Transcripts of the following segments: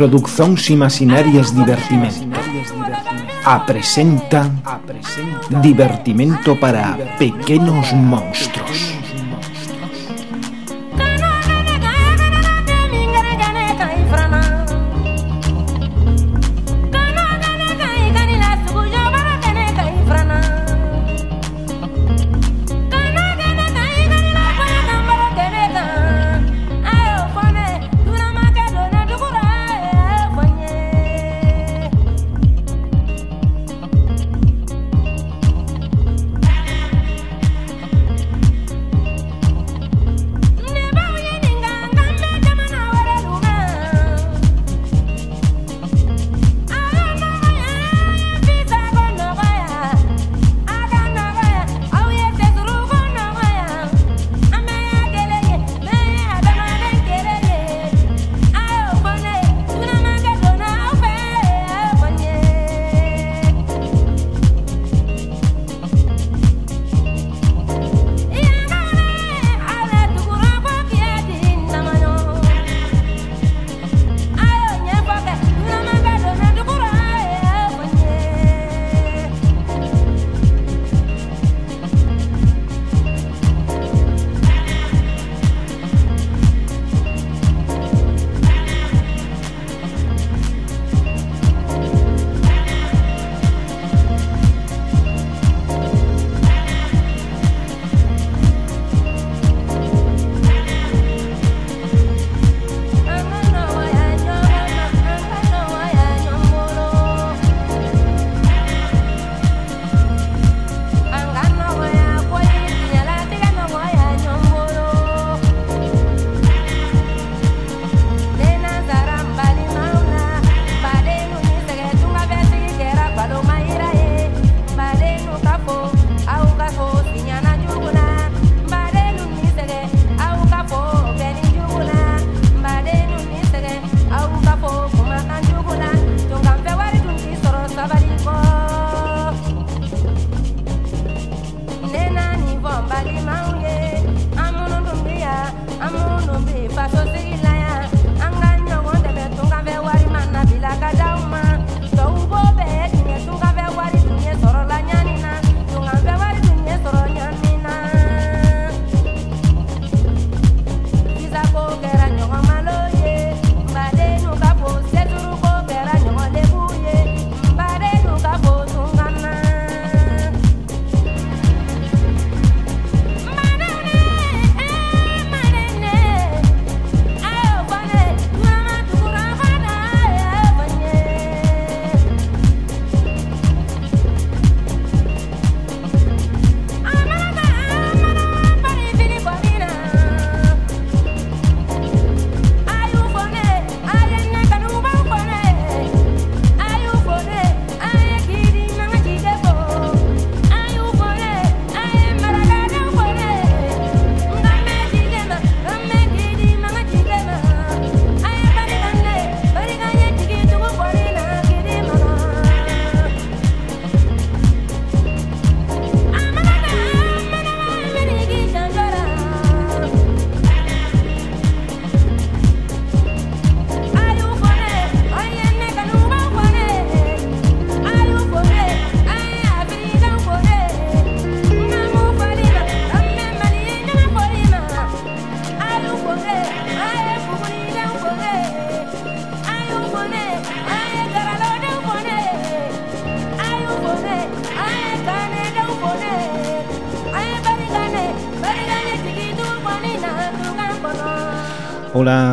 Producións Imaginarias Divertimento apresenta Divertimento para Pequenos monstruos.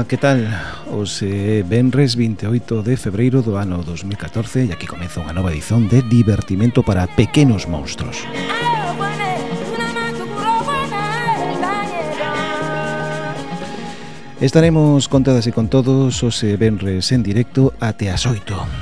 que tal? Os é Benres 28 de febreiro do ano 2014 e aquí comeza unha nova edición de Divertimento para Pequenos Monstros. Estaremos con todas e con todos hoxe eh, Benres en directo até as 8.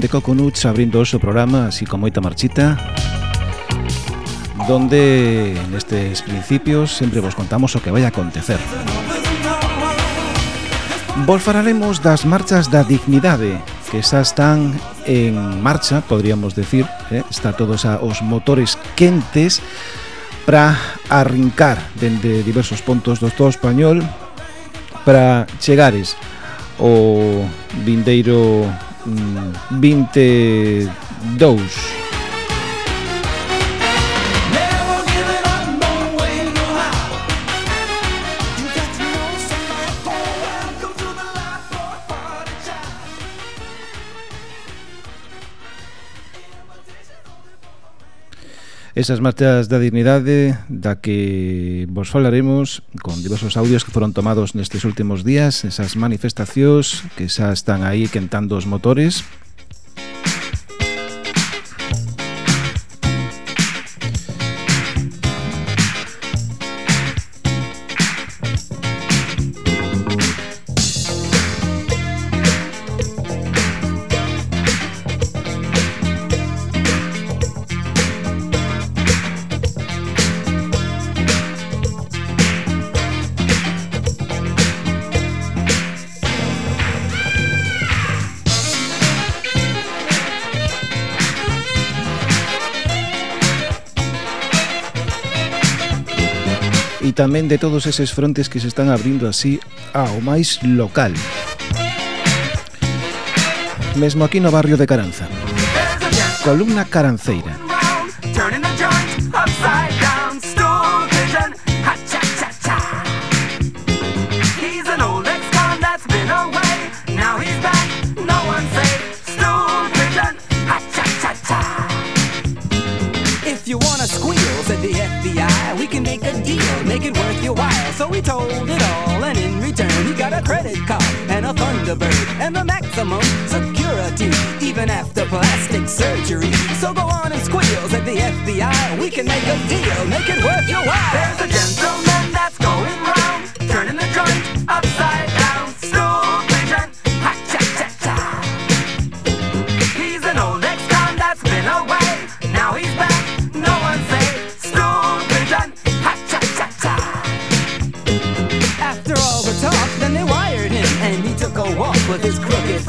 de Coconuts abrindo o seu programa así con moita marchita donde nestes principios sempre vos contamos o que vai acontecer. Vos falaremos das marchas da dignidade que xa están en marcha, podríamos decir, eh? está todos a, os motores quentes para arrincar dende diversos pontos do Estado español para chegares o vindeiro Mm, 22 Esas marchas da dignidade da que vos falaremos con diversos audios que foron tomados nestes últimos días, esas manifestacións que xa están aí quentando os motores. tamén de todos eses frontes que se están abrindo así ao máis local. Mesmo aquí no barrio de Caranza. Columna Caranceira. So we told it all, and in return, he got a credit card and a Thunderbird and the maximum security, even after plastic surgery. So go on and squeals at the FBI. We can make a deal, make it worth your while. There's a gentleman that's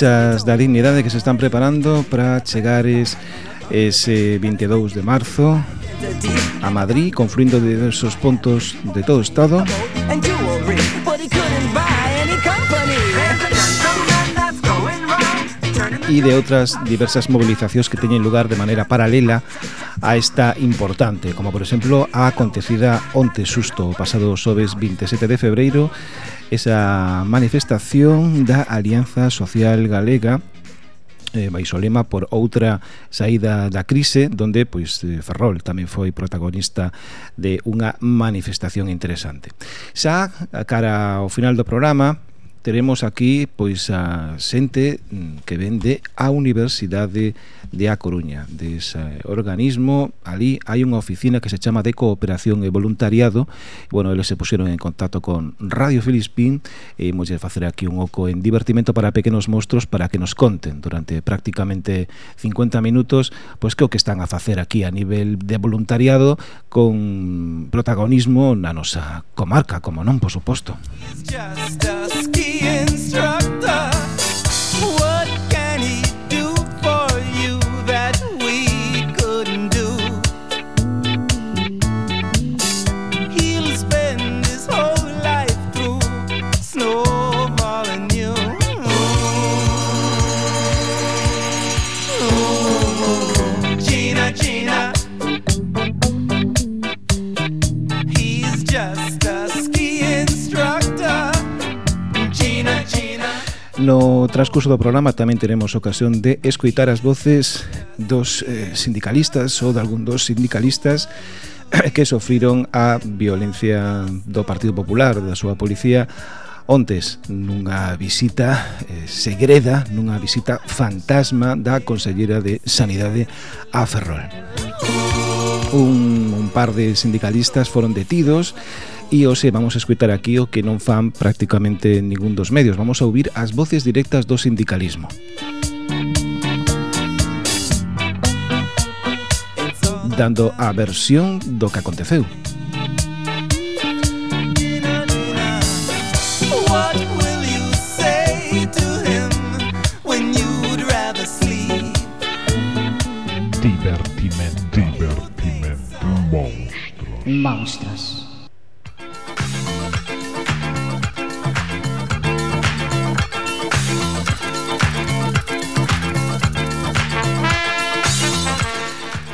Marchas da dignidade que se están preparando para chegares ese 22 de marzo a Madrid, confluindo de diversos puntos de todo estado. e de outras diversas movilizacións que teñen lugar de maneira paralela a esta importante, como por exemplo a acontecida onte susto o pasado xoves 27 de febreiro esa manifestación da Alianza Social Galega eh, baixo lema por outra saída da crise donde pois eh, Ferrol tamén foi protagonista de unha manifestación interesante. Xa a cara ao final do programa teremos aquí pois a xente mm, que vende a Universidade de A Coruña, dese organismo, ali hai unha oficina que se chama de cooperación e voluntariado, bueno, eles se puseron en contacto con Radio Filispín e imos facer aquí un oco en divertimento para pequenos monstruos para que nos conten durante prácticamente 50 minutos pois que o que están a facer aquí a nivel de voluntariado con protagonismo na nosa comarca, como non, por suposto. It's just a No transcurso do programa tamén teremos ocasión de escoitar as voces dos eh, sindicalistas ou de algún dos sindicalistas que sofriron a violencia do Partido Popular, da súa policía, ontes nunha visita eh, segreda, nunha visita fantasma da Consellera de Sanidade a Ferrol. Un, un par de sindicalistas foron detidos E hoxe vamos a escutar aquí o que non fan prácticamente ningún dos medios. Vamos a ouvir as voces directas do sindicalismo. Dando a versión do que aconteceu. Divertimento. Divertimento. Monstros. Monstros.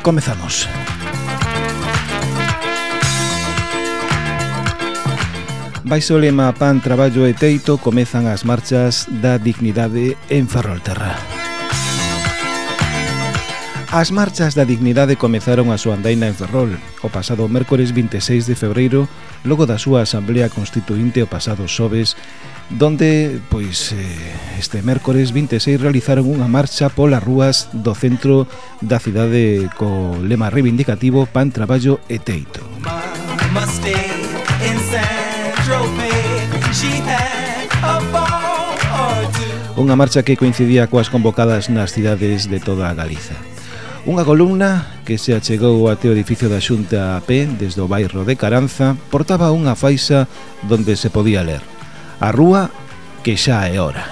Comezamos. Baixo o lema Pan, Traballo e Teito comezan as marchas da dignidade en Ferrolterra. As marchas da dignidade comezaron a súa andaina en Ferrol o pasado mércores 26 de febreiro logo da súa asamblea constituinte o pasado xoves donde pois eh, este mércores 26 realizaron unha marcha polas rúas do centro da cidade co lema reivindicativo Pan, Traballo e Teito. Unha marcha que coincidía coas convocadas nas cidades de toda a Galiza. Unha columna que se achegou até o edificio da Xunta a pé desde o bairro de Caranza portaba unha faixa donde se podía ler A rúa que xa é hora.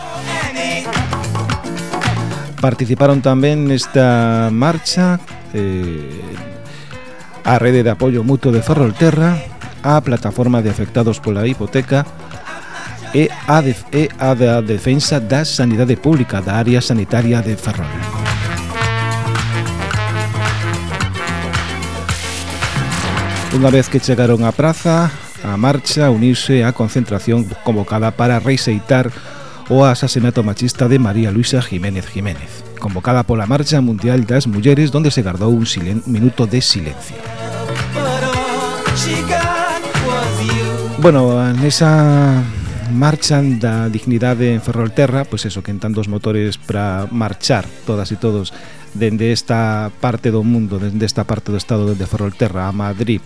Participaron tamén nesta marcha eh, a Rede de Apoio Mutuo de Ferrolterra, a Plataforma de Afectados pola Hipoteca e a, de, e a da Defensa da Sanidade Pública da Área Sanitaria de Ferrol. Unha vez que chegaron á praza, a marcha unirse á concentración convocada para reiseitar o asasinato machista de María Luisa Jiménez Jiménez, convocada pola Marcha Mundial das Mulleres donde se gardou un minuto de silencio. Bueno, nesa marcha da dignidade en Ferrolterra, pois pues eso, quentando os motores para marchar todas e todos dende esta parte do mundo, dende esta parte do estado de Ferrolterra a Madrid,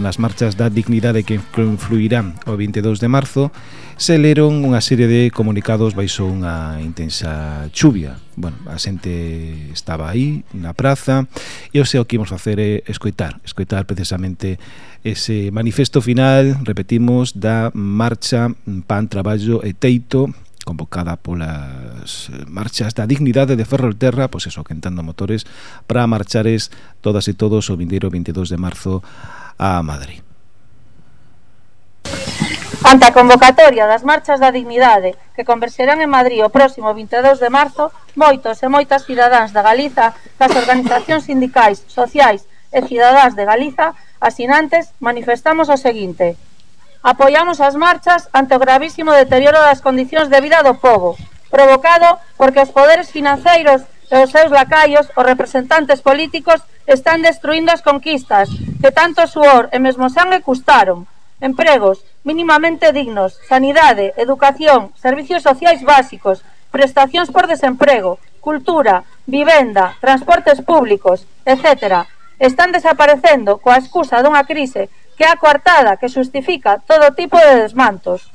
nas marchas da dignidade que influirán o 22 de marzo, se leron unha serie de comunicados baixo unha intensa chuvia. Bueno, a xente estaba aí, na praza, e o seu que imos facer é escoitar, escoitar precisamente ese manifesto final, repetimos, da marcha Pan, Traballo e Teito convocada polas eh, marchas da dignidade de Ferrolterra, pois eso, quentando motores para marchares todas e todos o vindeiro 22 de marzo a Madrid. Ante a convocatoria das marchas da dignidade que converserán en Madrid o próximo 22 de marzo, moitos e moitas cidadáns da Galiza, das organizacións sindicais, sociais e cidadáns de Galiza, asinantes, manifestamos o seguinte: apoiamos as marchas ante o gravísimo deterioro das condicións de vida do povo, provocado porque os poderes financeiros e os seus lacaios, os representantes políticos, están destruindo as conquistas que tanto suor e mesmo sangue custaron. Empregos mínimamente dignos, sanidade, educación, servicios sociais básicos, prestacións por desemprego, cultura, vivenda, transportes públicos, etc. Están desaparecendo coa excusa dunha crise que é a coartada que justifica todo tipo de desmantos.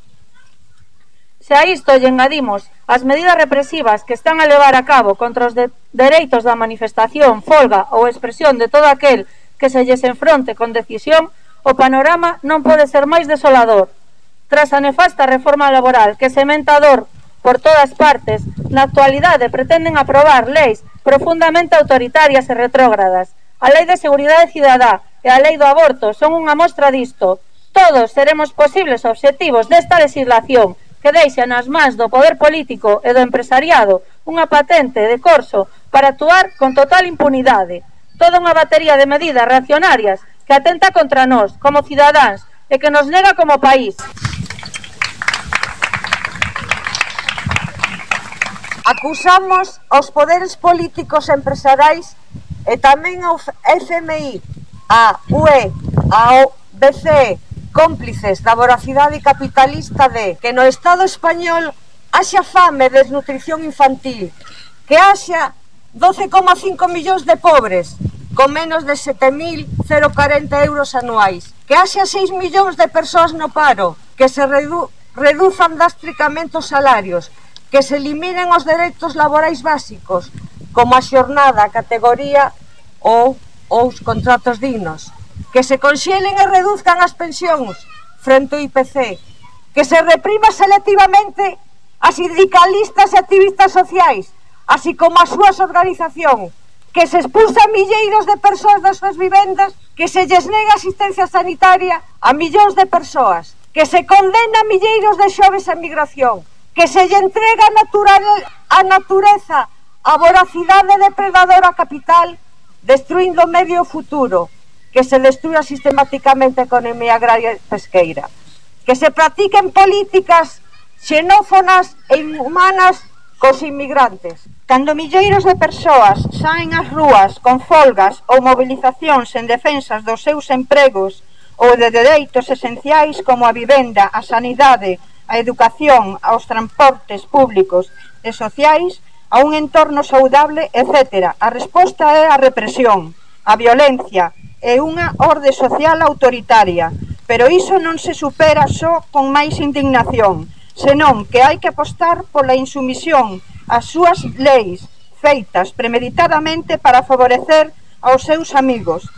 Se a isto lle engadimos as medidas represivas que están a levar a cabo contra os de dereitos da manifestación, folga ou expresión de todo aquel que se lles enfronte con decisión, o panorama non pode ser máis desolador. Tras a nefasta reforma laboral que sementa dor por todas partes, na actualidade pretenden aprobar leis profundamente autoritarias e retrógradas A Lei de Seguridade Cidadá e a Lei do Aborto son unha mostra disto. Todos seremos posibles obxectivos desta legislación que deixa nas mans do poder político e do empresariado unha patente de corso para actuar con total impunidade. Toda unha batería de medidas reaccionarias que atenta contra nós como cidadáns e que nos nega como país. Acusamos aos poderes políticos empresariais e tamén ao FMI, a UE, ao BCE, cómplices da voracidade capitalista de que no Estado español haxa fame e desnutrición infantil, que haxa 12,5 millóns de pobres con menos de 7.040 euros anuais, que haxa 6 millóns de persoas no paro, que se redu reduzan drásticamente os salarios, que se eliminen os dereitos laborais básicos, como a xornada, a categoría ou, ou os contratos dignos, que se conxelen e reduzcan as pensións frente ao IPC, que se reprima selectivamente a sindicalistas e activistas sociais, así como as súas organizacións, que se expulsa milleiros de persoas das súas vivendas, que se lles nega asistencia sanitaria a millóns de persoas, que se condena milleiros de xoves a migración, que se lle entrega natural a natureza a voracidade depredadora capital destruindo o medio futuro que se destrua sistemáticamente a economía agraria e pesqueira que se practiquen políticas xenófonas e inhumanas cos inmigrantes. Cando milleiros de persoas saen ás rúas con folgas ou mobilizacións en defensas dos seus empregos ou de dereitos esenciais como a vivenda, a sanidade, a educación, aos transportes públicos e sociais, a un entorno saudable, etc. A resposta é a represión, a violencia e unha orde social autoritaria, pero iso non se supera só con máis indignación, senón que hai que apostar pola insumisión ás súas leis, feitas premeditadamente para favorecer aos seus amigos.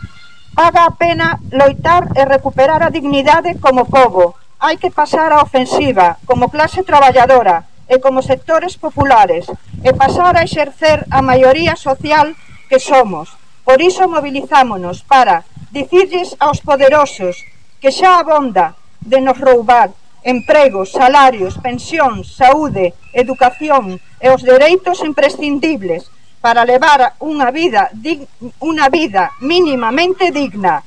Paga a pena loitar e recuperar a dignidade como pobo, hai que pasar á ofensiva como clase traballadora e como sectores populares e pasar a exercer a maioría social que somos. Por iso movilizámonos para dicirlles aos poderosos que xa abonda de nos roubar empregos, salarios, pensións, saúde, educación e os dereitos imprescindibles para levar unha vida, dig, unha vida mínimamente digna.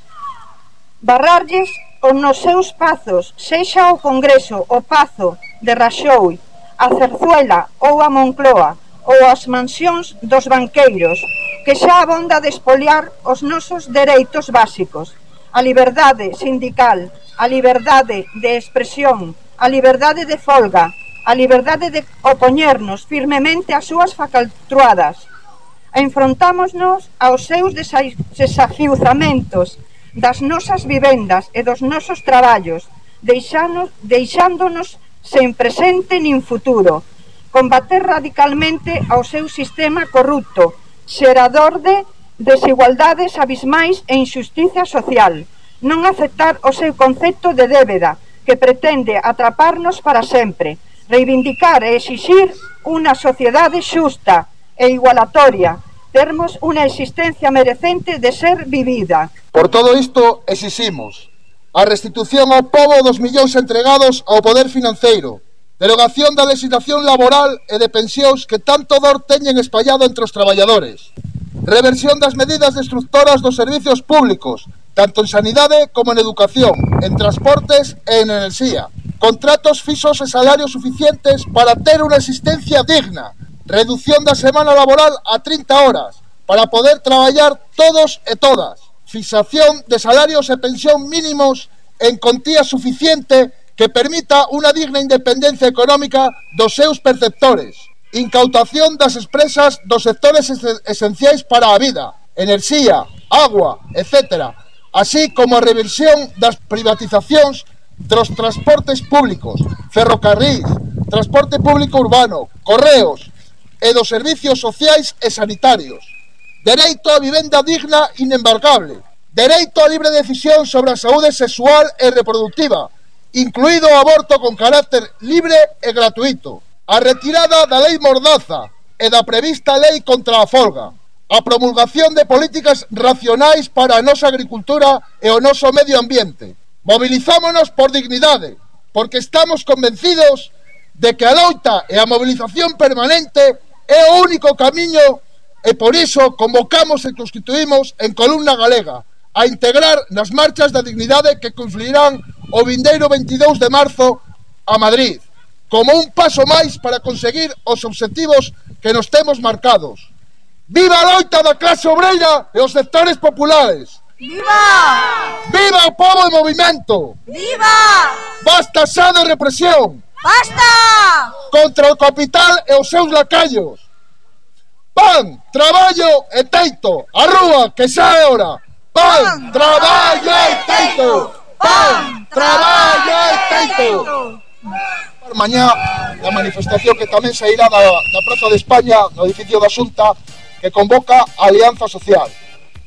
Barrarlles ou nos seus pazos, sexa o Congreso, o Pazo de Raxoi, a Cerzuela ou a Moncloa, ou as mansións dos banqueiros, que xa abonda de espoliar os nosos dereitos básicos, a liberdade sindical, a liberdade de expresión, a liberdade de folga, a liberdade de opoñernos firmemente ás súas facaltruadas. Enfrontámonos aos seus desafiuzamentos das nosas vivendas e dos nosos traballos, deixanos, deixándonos sen presente nin futuro, combater radicalmente ao seu sistema corrupto, xerador de desigualdades abismais e injusticia social, non aceptar o seu concepto de débeda, que pretende atraparnos para sempre, reivindicar e exixir unha sociedade xusta e igualatoria, termos unha existencia merecente de ser vivida. Por todo isto, exiximos a restitución ao povo dos millóns entregados ao poder financeiro, derogación da legislación laboral e de pensións que tanto dor teñen espallado entre os traballadores, reversión das medidas destructoras dos servicios públicos, tanto en sanidade como en educación, en transportes e en enerxía, contratos fixos e salarios suficientes para ter unha existencia digna, Reducción da semana laboral a 30 horas para poder traballar todos e todas. Fixación de salarios e pensión mínimos en contía suficiente que permita unha digna independencia económica dos seus perceptores. Incautación das expresas dos sectores esenciais para a vida, enerxía, agua, etc. Así como a reversión das privatizacións dos transportes públicos, ferrocarrís, transporte público urbano, correos, e dos servicios sociais e sanitarios. Dereito a vivenda digna inembargable. Dereito a libre decisión sobre a saúde sexual e reproductiva, incluído o aborto con carácter libre e gratuito. A retirada da lei Mordaza e da prevista lei contra a folga. A promulgación de políticas racionais para a nosa agricultura e o noso medio ambiente. Movilizámonos por dignidade, porque estamos convencidos de que a loita e a movilización permanente É o único camiño e por iso convocamos e constituímos en Columna Galega a integrar nas marchas da dignidade que confluirán o vindeiro 22 de marzo a Madrid como un paso máis para conseguir os obxectivos que nos temos marcados. Viva a loita da clase obreira e os sectores populares! Viva! Viva o povo en movimento! Viva! Basta xa de represión! Basta! Contra o capital e os seus lacallos. Pan, traballo e teito. A rúa, que xa é hora. Pan, traballo e teito. Pan, traballo e teito. Para mañá, a manifestación que tamén sairá da, da Praza de España, no edificio da Xunta, que convoca a Alianza Social.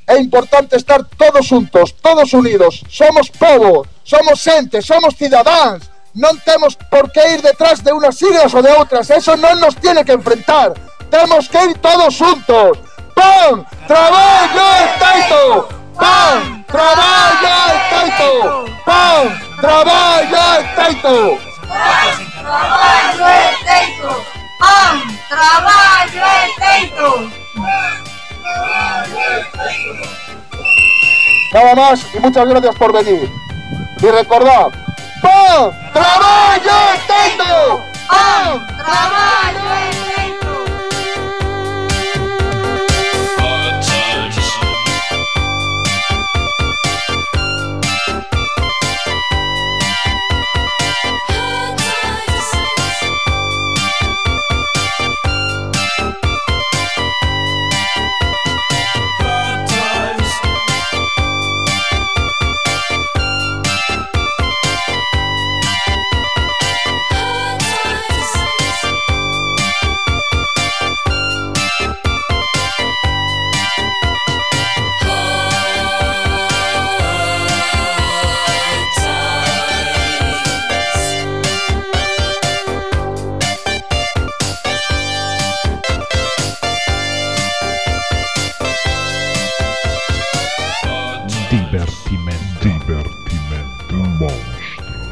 É importante estar todos xuntos, todos unidos. Somos povo, somos xente, somos cidadáns Non temos por que ir detrás de unas siglas ou de outras. Eso non nos tiene que enfrentar. Temos que ir todos juntos. ¡Pan! ¡Traballo e teito! ¡Pam! ¡Trabaja el teito! ¡Pam! ¡Trabaja el teito! ¡Pam! ¡Trabajo el teito! ¡Pam! ¡Trabajo el teito! Nada más y muchas gracias por venir. Y recordad, ¡Po! ¡Trabalho eterno! ¡Oh! ¡Trabalho eterno!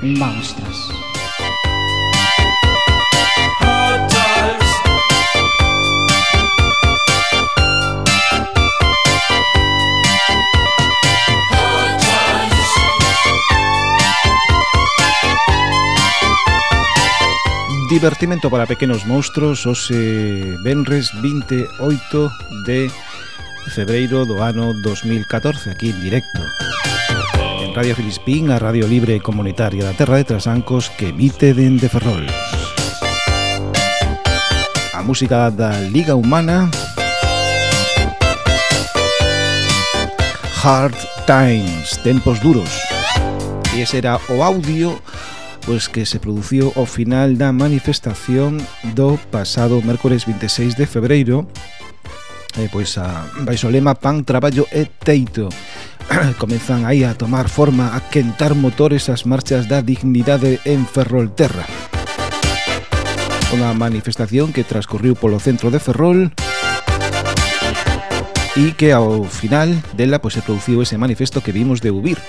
monstros. Divertimento para pequenos monstruos hoxe Benres 28 de febreiro do ano 2014 aquí en directo. Radio Filispín, a Radio Libre Comunitaria da Terra de Trasancos que emite dende Ferrol. A música da Liga Humana Hard Times, Tempos Duros. E ese era o audio pois que se produciu ao final da manifestación do pasado mércores 26 de febreiro eh, pois a, baixo lema Pan, Traballo e Teito comezan aí a tomar forma, a quentar motores as marchas da dignidade en Ferrolterra. Unha manifestación que transcurriu polo centro de Ferrol e que ao final dela pois, se produciu ese manifesto que vimos de Ubir,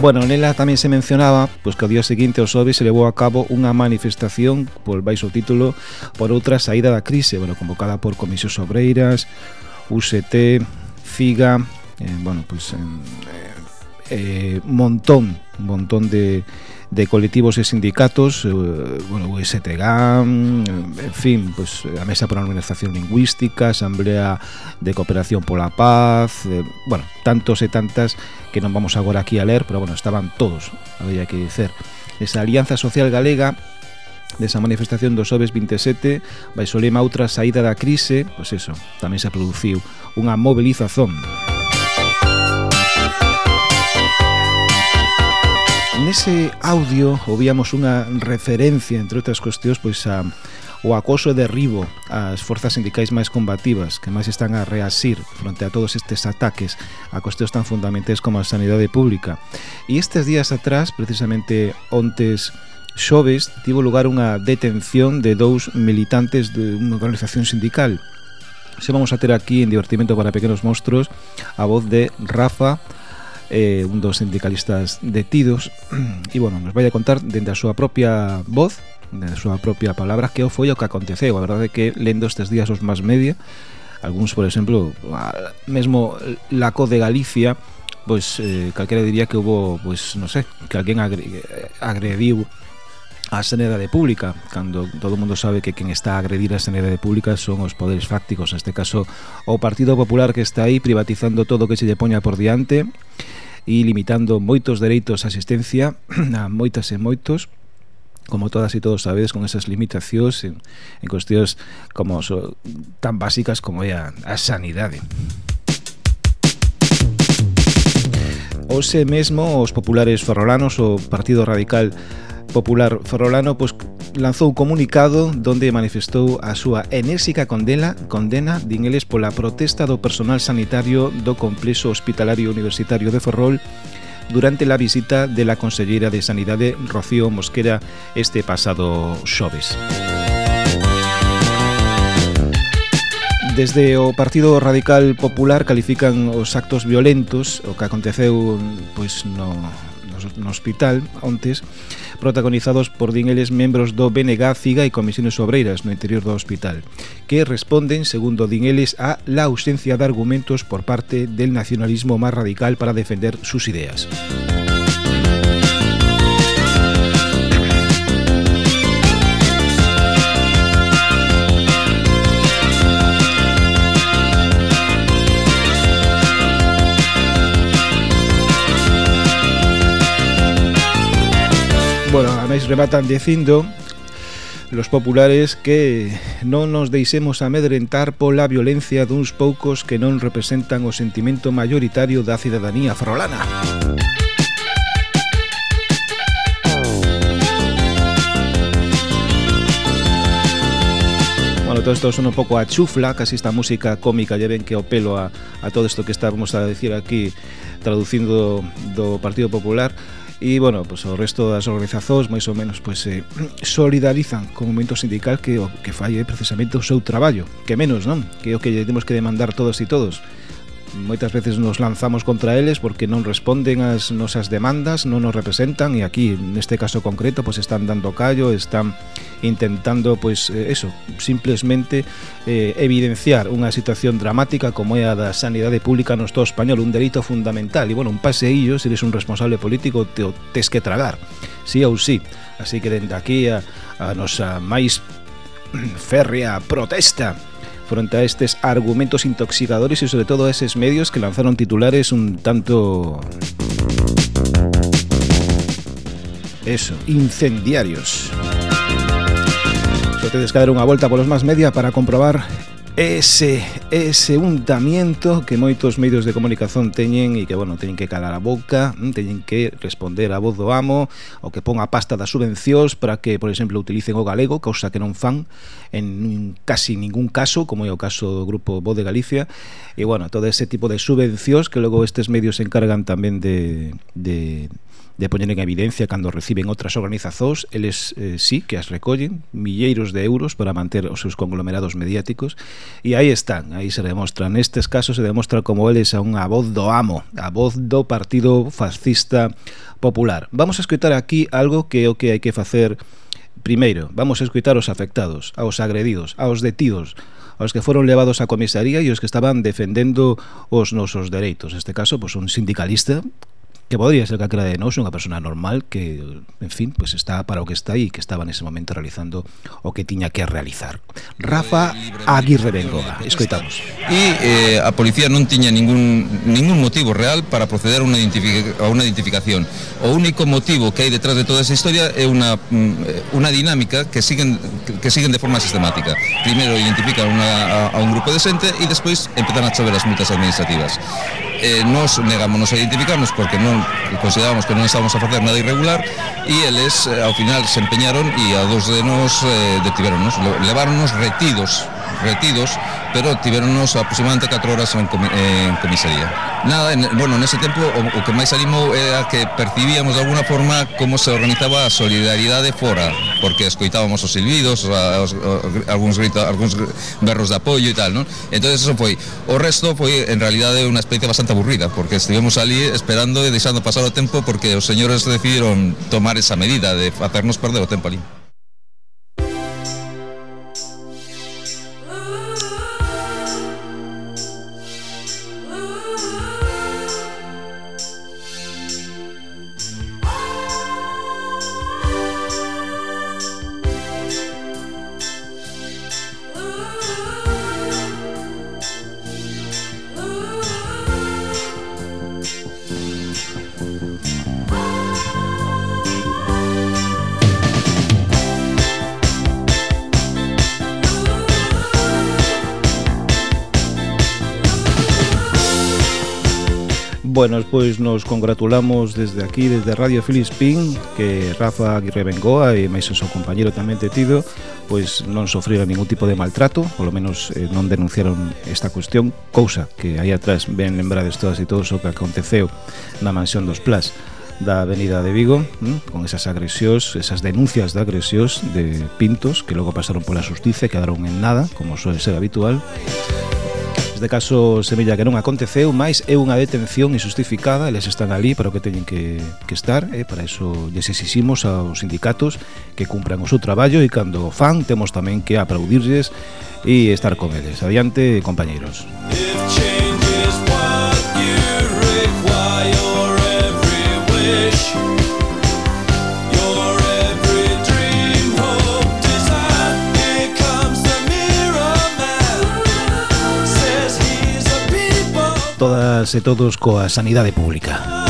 Bueno, nela tamén se mencionaba pois que ao día seguinte ao Sobe se levou a cabo unha manifestación por baixo título por outra saída da crise, bueno, convocada por Comisións Obreiras, UCT, FIGA, eh, bueno, pois eh, eh, montón, un montón de de colectivos e sindicatos, eh, bueno, o STGAM, eh, en fin, pues, eh, a Mesa para a Normalización Lingüística, Asamblea de Cooperación pola Paz, eh, bueno, tantos e tantas que non vamos agora aquí a ler, pero bueno, estaban todos, había que dicer. Esa Alianza Social Galega desa manifestación do xoves 27 vai solema outra saída da crise, pois eso, tamén se produciu unha mobilización. Música nese audio obviamos unha referencia, entre outras cuestións, pois a o acoso e derribo ás forzas sindicais máis combativas que máis están a reasir fronte a todos estes ataques a cuestións tan fundamentais como a sanidade pública. E estes días atrás, precisamente ontes xoves, tivo lugar unha detención de dous militantes de unha organización sindical. Se vamos a ter aquí en Divertimento para Pequenos Monstruos a voz de Rafa eh, un dos sindicalistas detidos. E, bueno, nos vai a contar dende a súa propia voz dende a súa propia palabra que o foi o que aconteceu. A verdade é que lendo estes días os máis media algúns, por exemplo, mesmo Laco de Galicia pois eh, calquera diría que hubo pois, non sei, que alguén eh, agrediu a sanidade pública cando todo mundo sabe que quen está a agredir a sanidade pública son os poderes fácticos neste caso o Partido Popular que está aí privatizando todo o que se lle poña por diante e limitando moitos dereitos a asistencia a moitas e moitos como todas e todos sabedes, con esas limitacións en, en cuestións como so, tan básicas como é a, a sanidade. Ose mesmo os populares ferrolanos, o Partido Radical popular ferrolano pois, lanzou un comunicado onde manifestou a súa enérxica condena, condena din eles pola protesta do personal sanitario do Complexo Hospitalario Universitario de Ferrol durante la visita de la consellera de Sanidade Rocío Mosquera este pasado xoves. Desde o Partido Radical Popular califican os actos violentos o que aconteceu pois no, no, no hospital ontes protagonizados por din eles membros do BNG Ciga e Comisiones Obreiras no interior do hospital, que responden, segundo din eles, a la ausencia de argumentos por parte del nacionalismo máis radical para defender sus ideas. Música ademais rematan dicindo los populares que non nos deixemos amedrentar pola violencia duns poucos que non representan o sentimento mayoritario da cidadanía frolana. Bueno, todo isto son un pouco a chufla, casi esta música cómica, lle ven que o pelo a, a todo isto que estamos a decir aquí traducindo do Partido Popular, E, bueno, pues, o resto das organizazóns máis ou menos pois, pues, eh, solidarizan con o momento sindical que o que falle precisamente o seu traballo que menos, non? Que é o que temos que demandar todos e todos moitas veces nos lanzamos contra eles porque non responden ás nosas demandas, non nos representan e aquí, neste caso concreto, pois están dando callo, están intentando pois eso, simplemente eh, evidenciar unha situación dramática como é a da sanidade pública no Estado español, un delito fundamental. E bueno, un paseillo, se eres un responsable político te o tes que tragar, sí ou sí. Así que dende aquí a, a nosa máis férrea protesta fronte a estes argumentos intoxicadores y sobre todo a esos medios que lanzaron titulares un tanto... Eso, incendiarios. Só tedes que dar unha volta polos máis media para comprobar ese, ese untamiento que moitos medios de comunicación teñen e que, bueno, teñen que calar a boca, mm, teñen que responder a voz do amo, o que pon a pasta das subvencións para que, por exemplo, utilicen o galego, cousa que non fan en casi ningún caso, como é o caso do grupo Voz de Galicia, e, bueno, todo ese tipo de subvencións que logo estes medios se encargan tamén de, de de poñer en evidencia cando reciben outras organizazóns, eles eh, sí que as recollen milleiros de euros para manter os seus conglomerados mediáticos e aí están, aí se demostra nestes casos se demostra como eles a unha voz do amo, a voz do Partido Fascista Popular. Vamos a escutar aquí algo que é o que hai que facer Primeiro, vamos a escutar os afectados, aos agredidos, aos detidos, aos que foron levados á comisaría e os que estaban defendendo os nosos dereitos. Neste caso, pois, un sindicalista que podría ser calquera de nós unha persona normal que, en fin, pues está para o que está e que estaba nese momento realizando o que tiña que realizar. Rafa Aguirre Bengoa, escoitamos. E eh, a policía non tiña ningún, ningún motivo real para proceder a unha, identific a unha identificación. O único motivo que hai detrás de toda esa historia é unha, mm, unha dinámica que siguen, que siguen de forma sistemática. Primeiro identifican una, a, a un grupo de xente e despois empezan a chover as multas administrativas. Eh, nos negámonos a identificarnos porque non considerábamos que non estábamos a facer nada irregular e eles eh, ao final se empeñaron e a dos de nos eh, detiveronnos, leváronnos retidos retidos, pero tivéronos aproximadamente 4 horas en, comi en comisaría. Nada, en, bueno, nese tempo o, o que máis animou era que percibíamos de alguna forma como se organizaba a solidaridade fora, porque escoitábamos os silbidos, os, algúns gritos, algúns berros de apoio e tal, non? Entón, eso foi. O resto foi, en realidade, unha experiencia bastante aburrida, porque estivemos ali esperando e deixando pasar o tempo porque os señores decidiron tomar esa medida de facernos perder o tempo ali. Nós pois nos congratulamos desde aquí, desde Radio Filispín, que Rafa Aguirre Bengoa e máis o seu compañero tamén detido, pois non sofriron ningún tipo de maltrato, polo menos eh, non denunciaron esta cuestión, cousa que aí atrás ben lembrades todas e todos o que aconteceu na mansión dos Plas da Avenida de Vigo, ¿m? con esas agresións, esas denuncias de agresións de pintos que logo pasaron pola justicia e quedaron en nada, como suele ser habitual de caso semella que non aconteceu, máis é unha detención injustificada, eles están ali para o que teñen que, que estar, eh? para iso lles exiximos aos sindicatos que cumpran o seu traballo e cando fan temos tamén que aplaudirlles e estar con eles. Adiante, compañeiros. If todas e todos coa sanidade pública.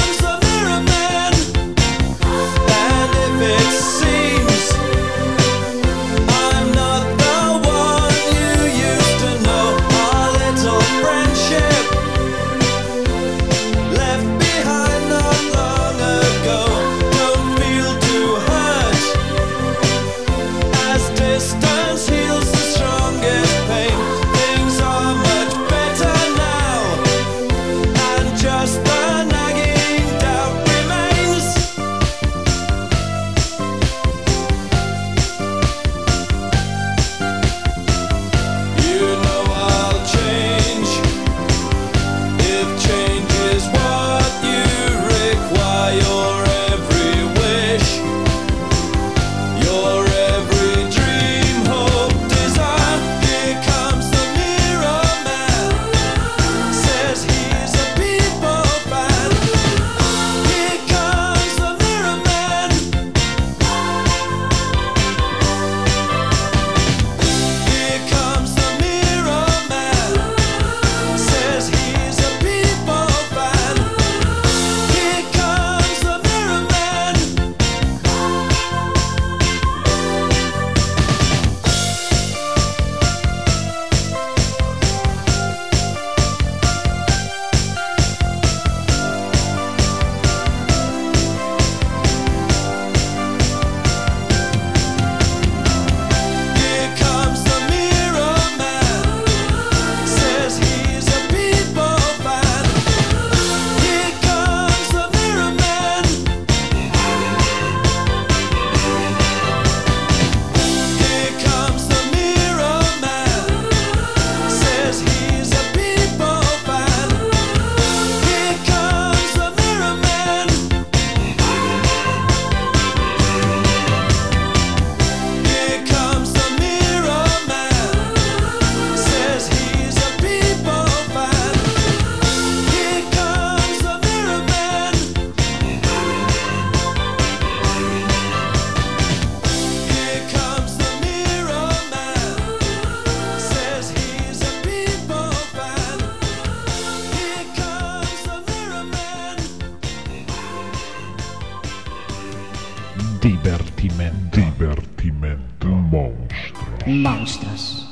Divertimento. Divertimento. Monstro. Monstros.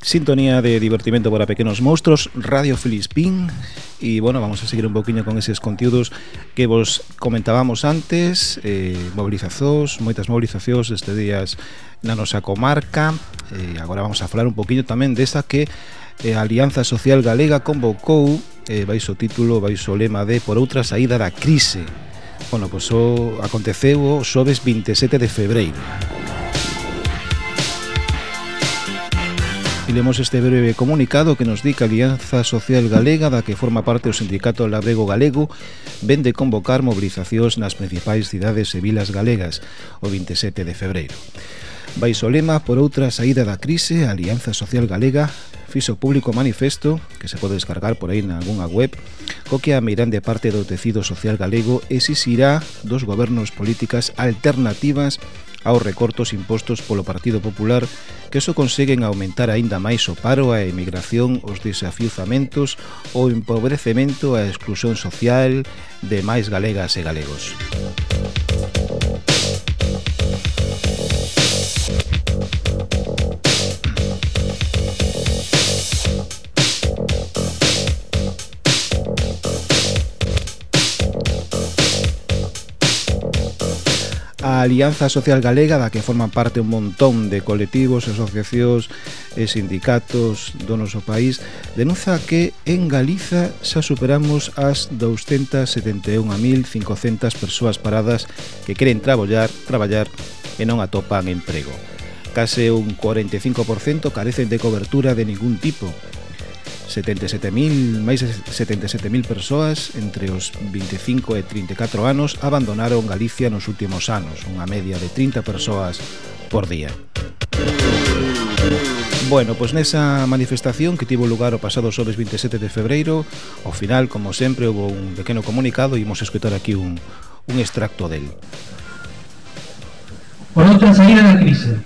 Sintonía de divertimento para pequenos monstruos, Radio Filispín e, bueno, vamos a seguir un poquinho con eses contiudos que vos comentábamos antes, eh, mobilizacións, moitas mobilizacións este días na nosa comarca, e eh, agora vamos a falar un poquinho tamén desta que eh, a Alianza Social Galega convocou, eh, vais o título, vais o lema de Por outra saída da crise. Bueno, pois pues, o aconteceu o xoves 27 de febreiro. Lemos este breve comunicado que nos di que a Alianza Social Galega, da que forma parte o Sindicato Labrego Galego, vende convocar mobilizacións nas principais cidades e vilas galegas o 27 de febreiro. Baixo lema por outra saída da crise, a Alianza Social Galega fixo público manifesto, que se pode descargar por aí na algunha web, co que a meirande parte do tecido social galego exixirá dos gobernos políticas alternativas aos recortos impostos polo Partido Popular que só conseguen aumentar aínda máis o paro, a emigración, os desafiuzamentos, o empobrecemento, a exclusión social de máis galegas e galegos. a Alianza Social Galega da que forman parte un montón de colectivos, asociacións e sindicatos do noso país denuncia que en Galiza xa superamos as 271.500 persoas paradas que queren traballar, traballar e non atopan emprego. Case un 45% carecen de cobertura de ningún tipo 77.000, máis de 77.000 persoas entre os 25 e 34 anos abandonaron Galicia nos últimos anos, unha media de 30 persoas por día. Bueno, pois nesa manifestación que tivo lugar o pasado xoves 27 de febreiro, ao final, como sempre, houve un pequeno comunicado e imos escutar aquí un, un extracto del. Por outra saída da crise,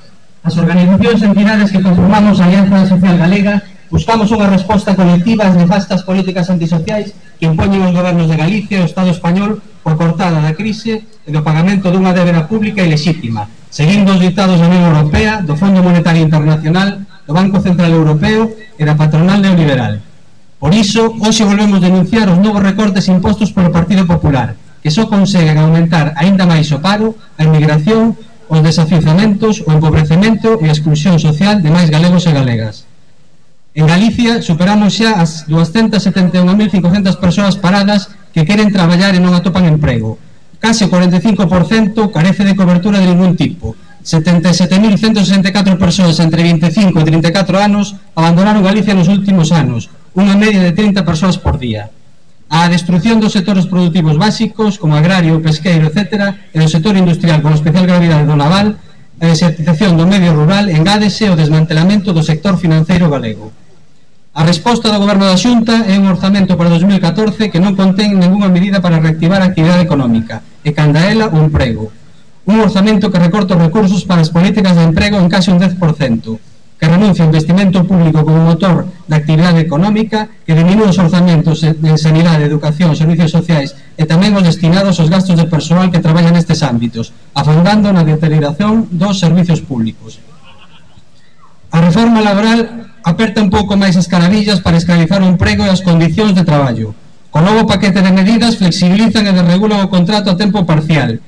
as organizacións e entidades que conformamos a Alianza Social Galega Buscamos unha resposta colectiva ás nefastas políticas antisociais que impoñen os gobernos de Galicia e o Estado español por cortada da crise e do pagamento dunha débeda pública ilexítima, seguindo os dictados da Unión Europea, do Fondo Monetario Internacional, do Banco Central Europeo e da patronal neoliberal. Por iso, hoxe volvemos denunciar os novos recortes impostos polo Partido Popular, que só conseguen aumentar aínda máis o paro, a inmigración os desafiuzamentos, o empobrecemento e a exclusión social de máis galegos e galegas. En Galicia superamos xa as 271.500 persoas paradas que queren traballar e non atopan emprego. Case o 45% carece de cobertura de ningún tipo. 77.164 persoas entre 25 e 34 anos abandonaron Galicia nos últimos anos, unha media de 30 persoas por día. A destrucción dos sectores productivos básicos, como agrario, pesqueiro, etc., e do sector industrial, con especial gravidade do naval, a desertización do medio rural engádese o desmantelamento do sector financeiro galego. A resposta do Goberno da Xunta é un orzamento para 2014 que non contén ninguna medida para reactivar a actividade económica e candaela o emprego. Un orzamento que recorta os recursos para as políticas de emprego en case un 10%, que renuncia ao investimento público como motor da actividade económica, que diminúe os orzamentos en sanidade, educación, servicios sociais e tamén os destinados aos gastos de persoal que traballa nestes ámbitos, afondando na deterioración dos servicios públicos. A reforma laboral aperta un pouco máis as caravillas para escalizar o emprego e as condicións de traballo. Co novo paquete de medidas flexibilizan e desregulan o contrato a tempo parcial.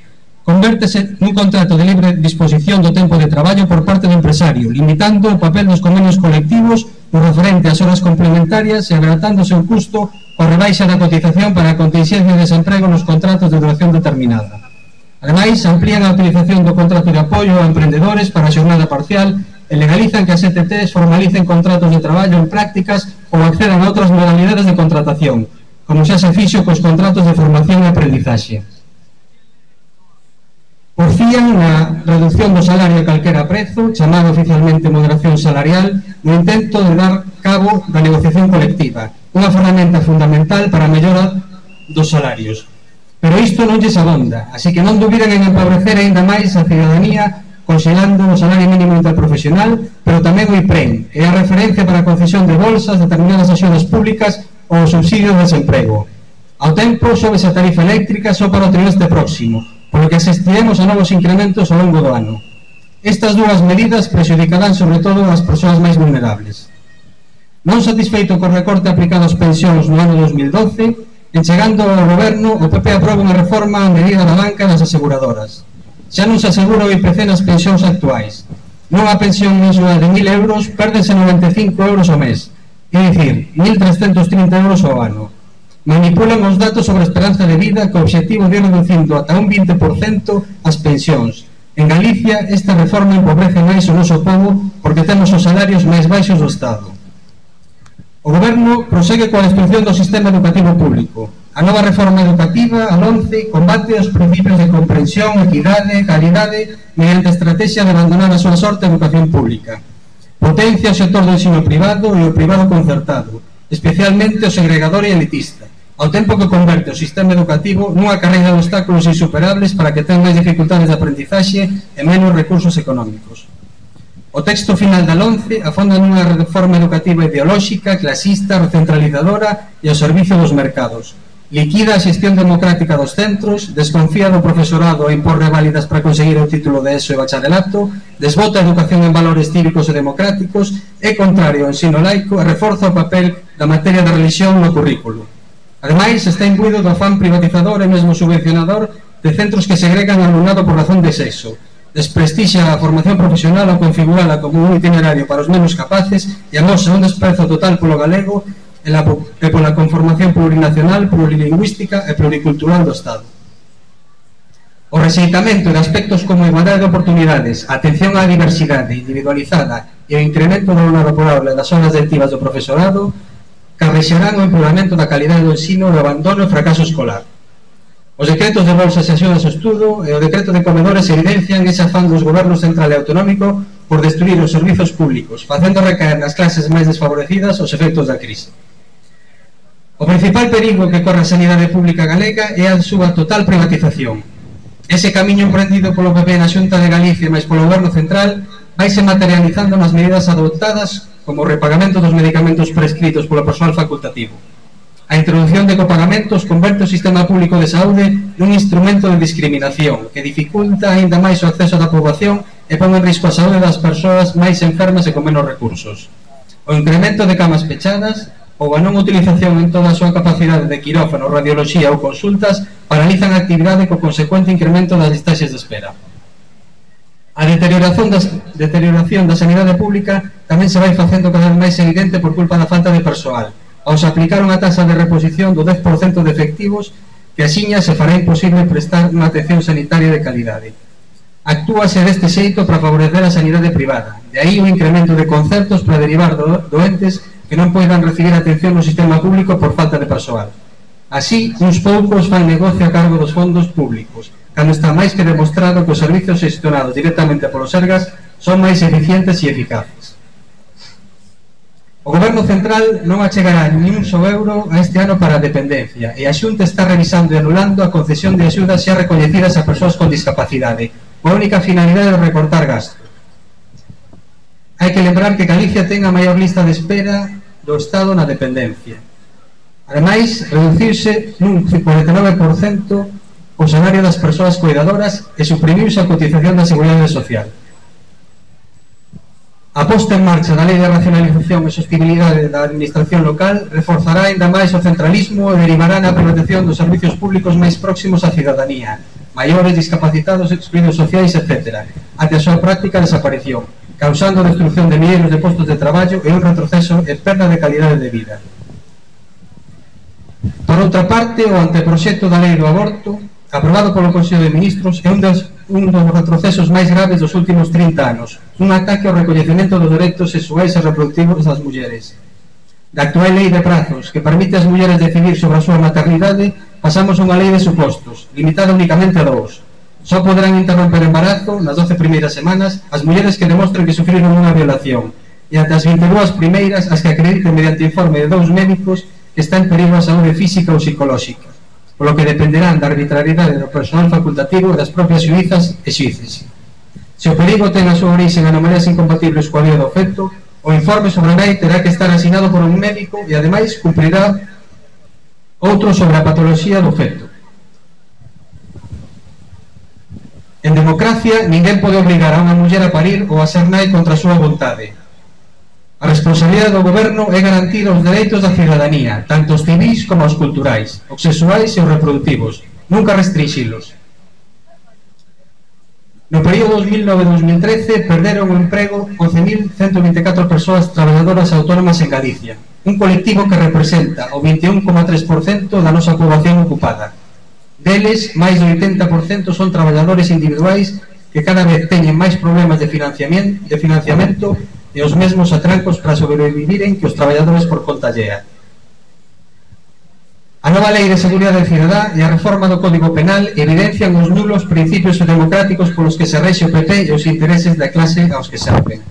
Convértese nun contrato de libre disposición do tempo de traballo por parte do empresario, limitando o papel dos convenios colectivos no referente ás horas complementarias e abaratando o seu custo coa rebaixa da cotización para a contingencia de desemprego nos contratos de duración determinada. Ademais, amplían a utilización do contrato de apoio a emprendedores para a xornada parcial e legalizan que as ETTs formalicen contratos de traballo en prácticas ou accedan a outras modalidades de contratación, como xa se fixo cos contratos de formación e aprendizaxe. Porfían na reducción do salario a calquera prezo, chamada oficialmente moderación salarial, no intento de dar cabo da negociación colectiva, unha ferramenta fundamental para a mellora dos salarios. Pero isto non lles abonda, así que non dubiden en empobrecer aínda máis a cidadanía conselando o salario mínimo interprofesional, pero tamén o IPREM, e a referencia para a concesión de bolsas, determinadas axudas públicas ou subsidio de desemprego. Ao tempo, sobe a tarifa eléctrica só para o trimestre próximo, polo que asistiremos a novos incrementos ao longo do ano. Estas dúas medidas prexudicarán sobre todo as persoas máis vulnerables. Non satisfeito co recorte aplicado ás pensións no ano 2012, en chegando ao goberno, o PP aproba unha reforma a medida da banca das aseguradoras. Xa nos asegura o IPC nas pensións actuais. Nunha pensión mensual de 1.000 euros, perdese 95 euros ao mes, é dicir, 1.330 euros ao ano. Manipulan os datos sobre a esperanza de vida co obxectivo de reducindo ata un 20% as pensións. En Galicia, esta reforma empobrece máis o noso povo porque temos os salarios máis baixos do Estado. O Goberno prosegue coa destrucción do sistema educativo público, A nova reforma educativa, a 11, combate os principios de comprensión, equidade, calidade mediante a estrategia de abandonar a súa sorte a educación pública. Potencia o sector do ensino privado e o privado concertado, especialmente o segregador e elitista, ao tempo que converte o sistema educativo nunha carreira de obstáculos insuperables para que ten máis dificultades de aprendizaxe e menos recursos económicos. O texto final da LONCE afonda nunha reforma educativa ideolóxica, clasista, recentralizadora e ao servicio dos mercados, Liquida a xestión democrática dos centros, desconfía do profesorado e impor reválidas para conseguir o título de ESO e bacharelato, desbota a educación en valores cívicos e democráticos, é contrario ao ensino laico e reforza o papel da materia da religión no currículo. Ademais, está imbuído do afán privatizador e mesmo subvencionador de centros que segregan alumnado por razón de sexo, desprestixa a formación profesional ao configurala como un itinerario para os menos capaces e amosa un desprezo total polo galego e pola eh, conformación plurinacional, plurilingüística e pluricultural do Estado. O rexeitamento de aspectos como a igualdade de oportunidades, a atención á diversidade individualizada e o incremento da unha laborable das horas directivas do profesorado carrexerán o empeoramento da calidade do ensino e o abandono e fracaso escolar. Os decretos de bolsas e axudas ao estudo e o decreto de comedores evidencian ese afán dos gobernos central e autonómico por destruir os servizos públicos, facendo recaer nas clases máis desfavorecidas os efectos da crise. O principal perigo que corre a sanidade pública galega é a súa total privatización. Ese camiño emprendido polo PP na Xunta de Galicia máis polo Goberno Central vaise materializando nas medidas adoptadas como o repagamento dos medicamentos prescritos polo persoal facultativo. A introdución de copagamentos converte o sistema público de saúde nun instrumento de discriminación que dificulta aínda máis o acceso da poboación e pon en risco a saúde das persoas máis enfermas e con menos recursos. O incremento de camas pechadas ou a non utilización en toda a súa capacidade de quirófano, radioloxía ou consultas paralizan a actividade co consecuente incremento das listaxes de espera. A deterioración, das, deterioración da sanidade pública tamén se vai facendo cada vez máis evidente por culpa da falta de persoal, ao se aplicar unha taxa de reposición do 10% de efectivos que axiña se fará imposible prestar unha atención sanitaria de calidade. Actúase deste xeito para favorecer a sanidade privada, de aí o incremento de concertos para derivar do, doentes que non poidan recibir atención no sistema público por falta de persoal. Así, uns poucos fan negocio a cargo dos fondos públicos, cando está máis que demostrado que os servizos xestionados directamente polos ergas son máis eficientes e eficaces. O Goberno Central non achegará ni un só euro a este ano para a dependencia e a Xunta está revisando e anulando a concesión de axudas xa recoñecidas a persoas con discapacidade, coa única finalidade de recortar gastos. Hai que lembrar que Galicia ten a maior lista de espera do Estado na dependencia. Ademais, reducirse nun 49% o salario das persoas cuidadoras e suprimirse a cotización da Seguridade Social. A posta en marcha da Lei de Racionalización e Sostibilidade da Administración Local reforzará ainda máis o centralismo e derivará na privatización dos servicios públicos máis próximos á cidadanía, maiores, discapacitados, excluídos sociais, etc., ante a súa práctica desaparición causando destrucción de milleiros de postos de traballo e un retroceso e perda de calidade de vida. Por outra parte, o anteproxecto da lei do aborto, aprobado polo Consello de Ministros, é un dos, un dos retrocesos máis graves dos últimos 30 anos, un ataque ao recoñecemento dos dereitos sexuais e reproductivos das mulleres. Da actual lei de prazos, que permite ás mulleres decidir sobre a súa maternidade, pasamos a unha lei de supostos, limitada únicamente a dous, Só poderán interromper o embarazo nas 12 primeiras semanas as mulleres que demostren que sufriron unha violación e ata as 22 primeiras as que acrediten mediante informe de dous médicos que está en perigo a saúde física ou psicolóxica, polo que dependerán da arbitrariedade do personal facultativo e das propias suizas e suíces. Se o perigo ten a súa orixe en anomalías incompatibles coa vida do feto, o informe sobre a lei terá que estar asinado por un médico e, ademais, cumprirá outro sobre a patoloxía do feto. En democracia, ninguén pode obrigar a unha muller a parir ou a ser nai contra a súa vontade. A responsabilidade do goberno é garantir os dereitos da cidadanía, tanto os civis como os culturais, os sexuais e os reproductivos, nunca restringilos. No período 2009-2013 perderon o emprego 11.124 persoas traballadoras autónomas en Galicia, un colectivo que representa o 21,3% da nosa poboación ocupada. Deles, máis do 80% son traballadores individuais que cada vez teñen máis problemas de financiamento, de financiamento e os mesmos atrancos para sobreviviren que os traballadores por conta llea. A nova Lei de Seguridade Cidadá e a reforma do Código Penal evidencian os nulos principios democráticos polos que se rexe o PP e os intereses da clase aos que se apen.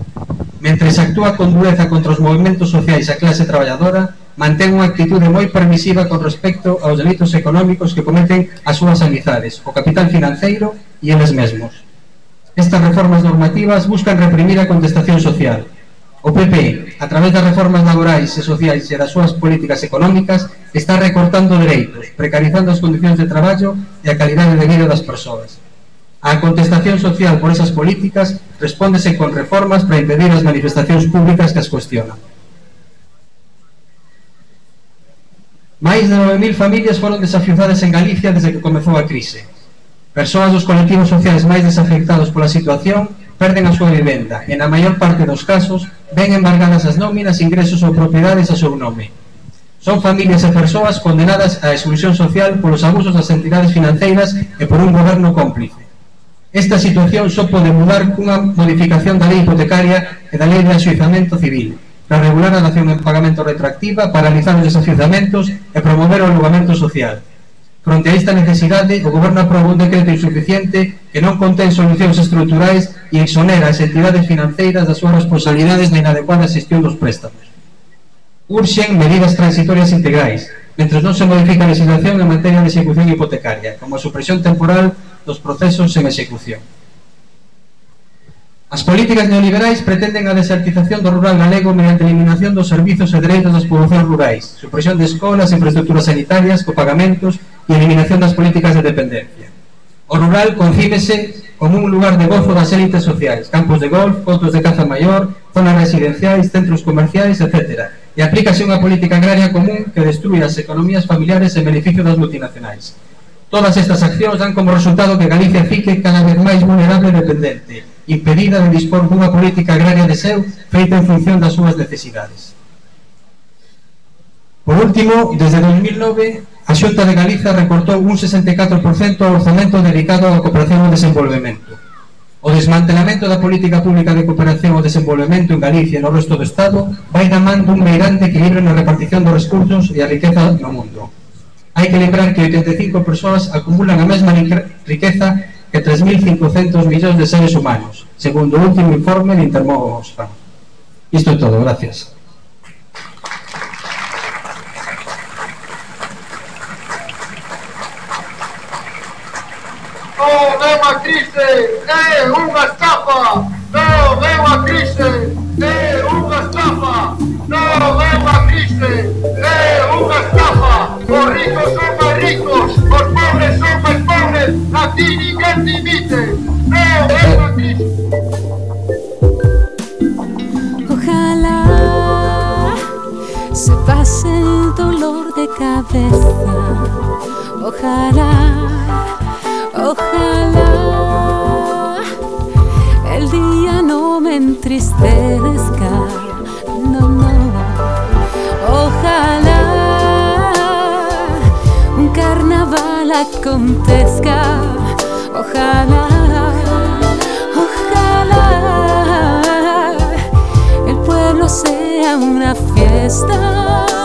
Mentre se actúa con dureza contra os movimentos sociais e a clase traballadora, mantén unha actitude moi permisiva con respecto aos delitos económicos que cometen as súas amizades, o capital financeiro e eles mesmos. Estas reformas normativas buscan reprimir a contestación social. O PP, a través das reformas laborais e sociais e das súas políticas económicas, está recortando dereitos, precarizando as condicións de traballo e a calidade de vida das persoas. A contestación social por esas políticas respóndese con reformas para impedir as manifestacións públicas que as cuestionan. Máis de 9.000 familias foron desafiuzadas en Galicia desde que comezou a crise. Persoas dos colectivos sociais máis desafectados pola situación perden a súa vivenda e na maior parte dos casos ven embargadas as nóminas, ingresos ou propiedades a seu nome. Son familias e persoas condenadas á exclusión social polos abusos das entidades financeiras e por un goberno cómplice. Esta situación só pode mudar cunha modificación da lei hipotecaria e da lei de asuizamento civil para regular a dación en pagamento retractiva, paralizar os desafiuzamentos e promover o alugamento social. Fronte a esta necesidade, o Goberno aprobou un decreto insuficiente que non contén solucións estruturais e exonera as entidades financeiras das súas responsabilidades na inadecuada xestión dos préstamos. Urxen medidas transitorias integrais, mentre non se modifica a legislación en materia de execución hipotecaria, como a supresión temporal dos procesos en execución. As políticas neoliberais pretenden a desertización do rural galego mediante a eliminación dos servizos e dereitos das poboacións rurais, supresión de escolas, infraestructuras sanitarias, copagamentos e eliminación das políticas de dependencia. O rural concíbese como un lugar de gozo das élites sociais, campos de golf, cotos de caza maior, zonas residenciais, centros comerciais, etc. E aplícase unha política agraria común que destrúe as economías familiares en beneficio das multinacionais. Todas estas accións dan como resultado que Galicia fique cada vez máis vulnerable e dependente, impedida de dispor dunha política agraria de seu feita en función das súas necesidades. Por último, desde 2009, a Xunta de Galiza recortou un 64% ao orzamento dedicado á cooperación ao desenvolvemento. O desmantelamento da política pública de cooperación ao desenvolvemento en Galicia e no resto do Estado vai da man dun meirante equilibrio na repartición dos recursos e a riqueza no mundo. Hai que lembrar que 85 persoas acumulan a mesma riqueza que 3.500 millóns de seres humanos, segundo o último informe de Intermón Oxfam. Isto é todo, gracias. Non é unha crise, é unha estafa! Non é unha crise, é unha estafa! Non é unha crise, estafa! Os ricos son máis ricos, os pobres son máis pobres, aquí dimite! Non é unha crise! Ojalá se pase el dolor de cabeza. Ojalá, ojalá el día no me entristezca. No, no. Ojalá acontezca. Ojalá, ojalá el pueblo sea una fiesta.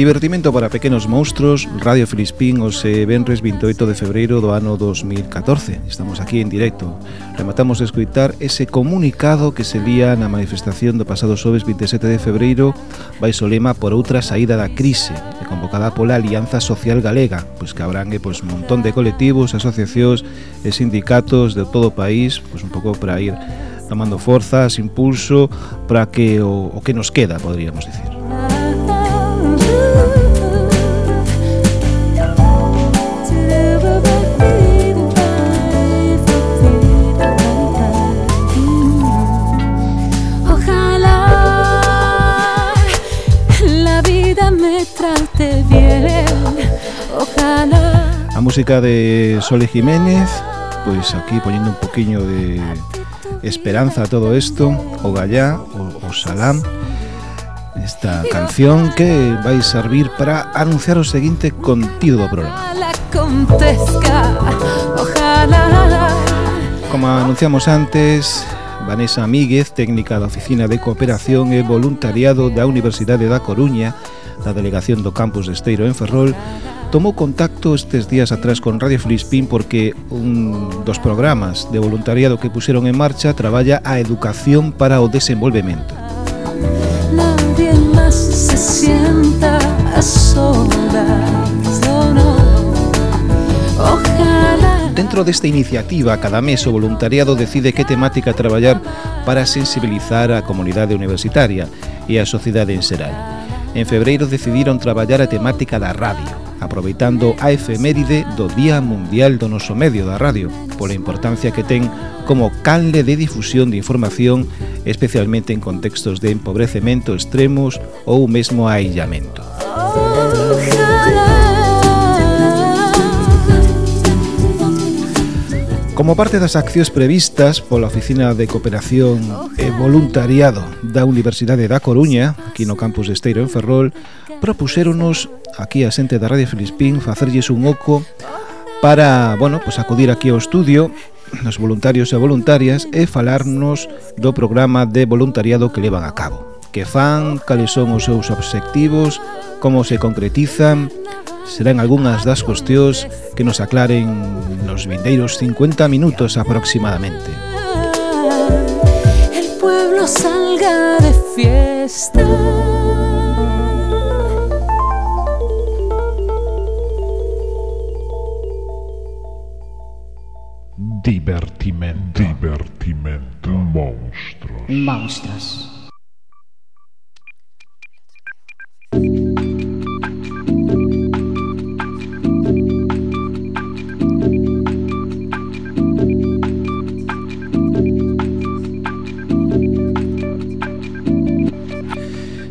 Divertimento para pequenos monstruos, Radio Filispín o se venres 28 de febreiro do ano 2014. Estamos aquí en directo. Rematamos de escutar ese comunicado que se lía na manifestación do pasado xoves 27 de febreiro baixo lema por outra saída da crise e convocada pola Alianza Social Galega, pois que abrangue pois, montón de colectivos, asociacións e sindicatos de todo o país, pois un pouco para ir tomando forzas, impulso para que o, o que nos queda, poderíamos dicir. A música de Sole Jiménez, pois aquí poñendo un poquinho de esperanza a todo isto, o gallá, o, o Salam esta canción que vai servir para anunciar o seguinte contido do programa. Como anunciamos antes, Vanessa Míguez, técnica da Oficina de Cooperación e Voluntariado da Universidade da Coruña, da Delegación do Campus de Esteiro en Ferrol, tomou contacto estes días atrás con Radio Filispín porque un dos programas de voluntariado que puseron en marcha traballa a educación para o desenvolvemento. Nadie más se sienta a solas, no. Ojalá. Dentro desta iniciativa, cada mes o voluntariado decide que temática traballar para sensibilizar a comunidade universitaria e a sociedade en xeral. En febreiro decidiron traballar a temática da radio, aproveitando a efeméride do Día Mundial do noso medio da radio, pola importancia que ten como canle de difusión de información, especialmente en contextos de empobrecemento extremos ou mesmo aillamento. Como parte das accións previstas pola Oficina de Cooperación e Voluntariado da Universidade da Coruña, aquí no campus de Esteiro en Ferrol, propuxéronos aquí a xente da Radio Filispín facerlles un oco para, bueno, pues acudir aquí ao estudio nos voluntarios e voluntarias e falarnos do programa de voluntariado que levan a cabo que fan, cales son os seus obxectivos, como se concretizan, serán algunhas das cuestións que nos aclaren nos vindeiros 50 minutos aproximadamente. El pueblo salga de fiesta. Divertimento. Divertimento. Monstros. Monstros.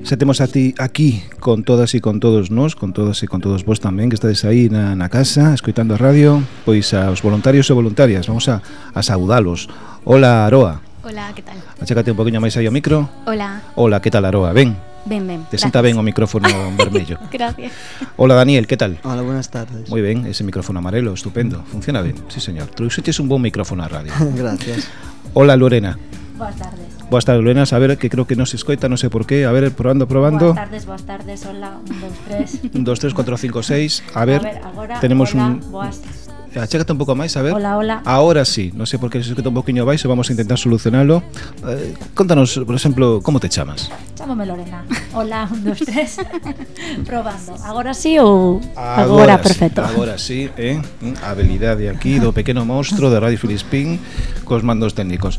xa temos a ti aquí con todas e con todos nós, con todas e con todos vos tamén que estades aí na, na casa, escoitando a radio, pois aos voluntarios e voluntarias, vamos a, a saudalos. Hola, Aroa. Hola, que tal? Achécate un poquinho máis aí ao micro. Hola. Hola, que tal, Aroa? Ben. Ben, ben. Te senta ben o micrófono vermello. gracias. Hola, Daniel, que tal? Hola, buenas tardes. Moi ben, ese micrófono amarelo, estupendo. Funciona ben, sí, señor. Trouxetes un bon micrófono a radio. gracias. Hola, Lorena. Boas tardes. Boas tardes, Lorena, a ver, que creo que nos escoita, non sei por qué, a ver, probando, probando. Boas tardes, boas tardes, hola, un, dos, tres. Un, dos, tres, cuatro, cinco, seis, a ver, a ver agora, tenemos hola, un... Boas achécate un pouco máis, a ver. Hola, hola. Ahora sí, non sei por que se escuta un poquinho baixo, vamos a intentar solucionalo. Eh, contanos, por exemplo, como te chamas? Chámame Lorena. Hola, un, dos, tres. Probando. Agora sí ou agora, agora sí, perfecto. Agora sí, eh? Mm, Habilidade aquí do pequeno monstro de Radio Filispín cos mandos técnicos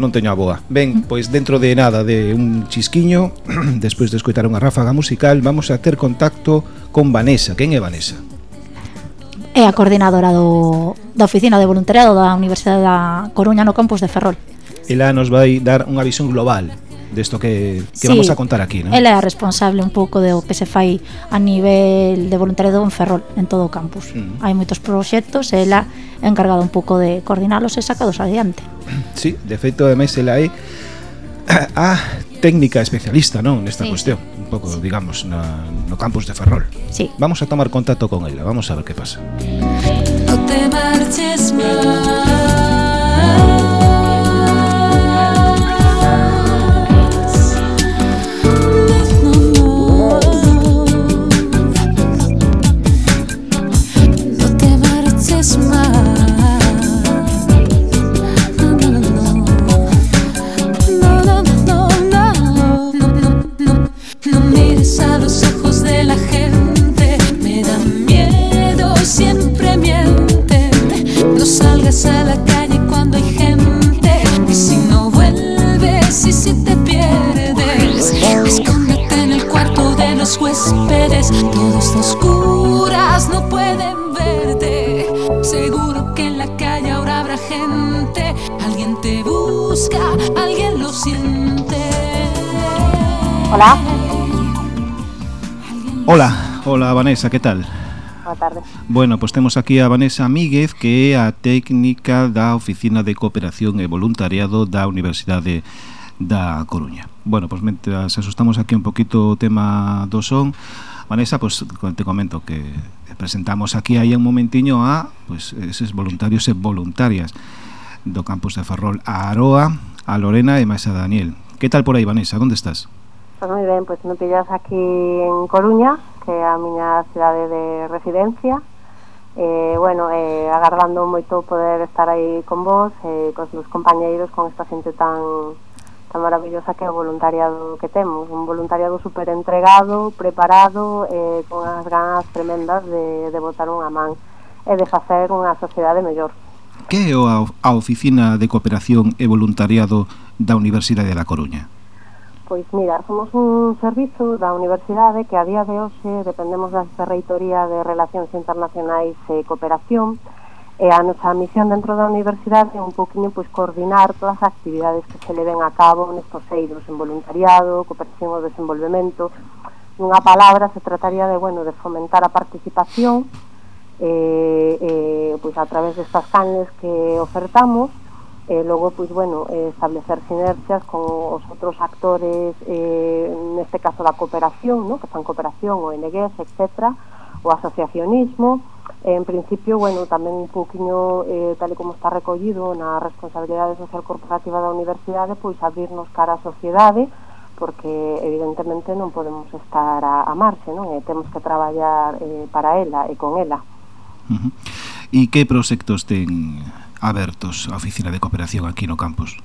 non teño a boa. Ben, mm. pois dentro de nada de un chisquiño, despois de escoitar unha ráfaga musical, vamos a ter contacto con Vanessa. Quen é Vanessa? É a coordinadora do, da Oficina de Voluntariado da Universidade da Coruña no campus de Ferrol. Ela nos vai dar unha visión global desto que, que sí, vamos a contar aquí, non? Ela é a responsable un pouco do que se fai a nivel de voluntariado en Ferrol, en todo o campus. Mm. Hai moitos proxectos e ela é encargada un pouco de coordinalos e sacados adiante. Sí, de feito, ademais, ela é a técnica especialista, non, nesta sí. cuestión, un pouco, sí. digamos, na, no campus de Ferrol. Sí. Vamos a tomar contacto con ela, vamos a ver que pasa. No te marches máis Hola. Hola, hola Vanessa, que tal? Boa tarde. Bueno, pois pues temos aquí a Vanessa Míguez que é a técnica da Oficina de Cooperación e Voluntariado da Universidade da Coruña. Bueno, pois pues, mentras asustamos aquí un poquito o tema do son, Vanessa, pois pues, te comento que presentamos aquí aí un momentiño a pois, eses voluntarios e voluntarias do campus de Ferrol a Aroa, a Lorena e máis a Daniel. Que tal por aí, Vanessa? Onde estás? Pois moi ben, pois me pillas aquí en Coruña, que é a miña cidade de residencia. Eh, bueno, eh, agardando moito poder estar aí con vos, eh, cos meus compañeiros, con esta xente tan tan maravillosa que é o voluntariado que temos, un voluntariado super entregado, preparado, eh, con as ganas tremendas de, de botar unha man e de facer unha sociedade mellor. Que é a Oficina de Cooperación e Voluntariado da Universidade da Coruña? Pois mira, somos un servizo da universidade que a día de hoxe dependemos da Reitoría de Relacións Internacionais e Cooperación e a nosa misión dentro da universidade é un poquinho pois, coordinar todas as actividades que se leven a cabo nestos eidos en voluntariado, cooperación ou desenvolvemento. Nunha palabra se trataría de, bueno, de fomentar a participación eh, eh, pois a través destas canles que ofertamos Eh, e logo, pois, bueno, eh, establecer sinerxias con os outros actores, eh, neste caso da cooperación, no? que fan cooperación, ONGs, etc., o asociacionismo, en principio, bueno, tamén un poquinho, eh, tal e como está recollido na responsabilidade social corporativa da universidade, pois abrirnos cara á sociedade, porque evidentemente non podemos estar a, a marxe, non? E eh, temos que traballar eh, para ela e con ela. Uh -huh. E que proxectos ten abertos a Oficina de Cooperación aquí no campus?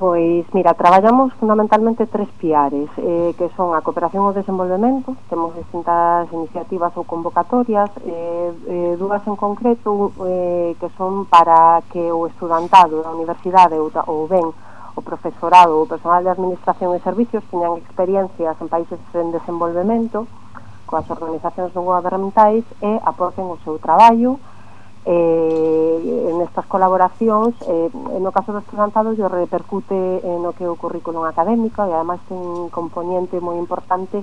Pois, mira, traballamos fundamentalmente tres piares, eh, que son a cooperación ao desenvolvemento, temos distintas iniciativas ou convocatorias, eh, eh, dúas en concreto eh, que son para que o estudantado da universidade ou, ou ben o profesorado ou o personal de administración e servicios teñan experiencias en países en desenvolvemento coas organizacións non gubernamentais e aporten o seu traballo, eh, en estas colaboracións eh, no caso dos plantados yo repercute en o que o currículum académico e ademais ten un componente moi importante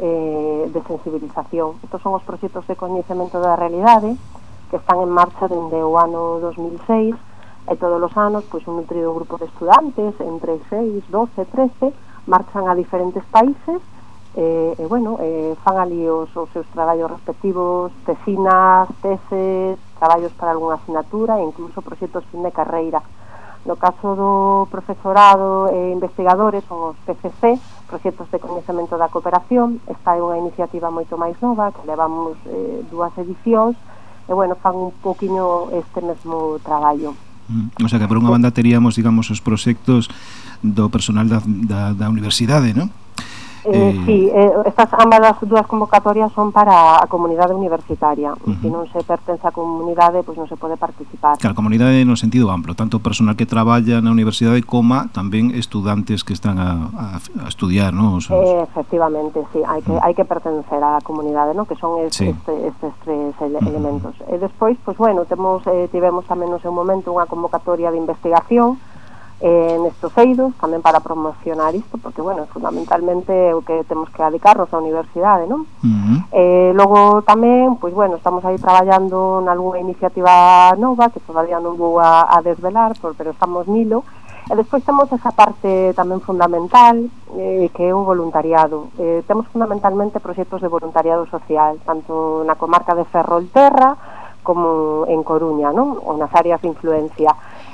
eh, de sensibilización. Estos son os proxectos de coñecemento da realidade que están en marcha dende o ano 2006 e todos os anos pois un nutrido grupo de estudantes entre 6, 12, 13 marchan a diferentes países eh, e bueno, eh, fan ali os, os seus traballos respectivos, tesinas, teses, traballos para algunha asignatura e incluso proxectos fin de carreira. No caso do profesorado e investigadores son os PCC, proxectos de coñecemento da cooperación, esta é unha iniciativa moito máis nova, que levamos eh, dúas edicións, e bueno, fan un poquinho este mesmo traballo. Mm, o sea que por unha banda teríamos, digamos, os proxectos do personal da, da, da universidade, non? Eh, eh... Sí, eh, estas ambas as dúas convocatorias son para a comunidade universitaria. Uh -huh. Se si non se pertence á comunidade, pois non se pode participar. Claro, a comunidade no sentido amplo, tanto personal que traballa na universidade como tamén estudantes que están a, a, a estudiar, non? Os... Eh, efectivamente, sí, hai que, uh -huh. hai que pertencer á comunidade, non? Que son es, sí. este, estes tres ele uh -huh. elementos. E despois, pois bueno, temos, eh, tivemos tamén no seu momento unha convocatoria de investigación eh, nestos eidos, tamén para promocionar isto, porque, bueno, fundamentalmente o que temos que adicarnos á universidade, non? Uh -huh. eh, logo tamén, pois, bueno, estamos aí traballando nalgúna iniciativa nova, que todavía non vou a, a desvelar, por, pero estamos nilo, E despois temos esa parte tamén fundamental eh, que é o voluntariado. Eh, temos fundamentalmente proxectos de voluntariado social, tanto na comarca de Ferrolterra como en Coruña, non? ou nas áreas de influencia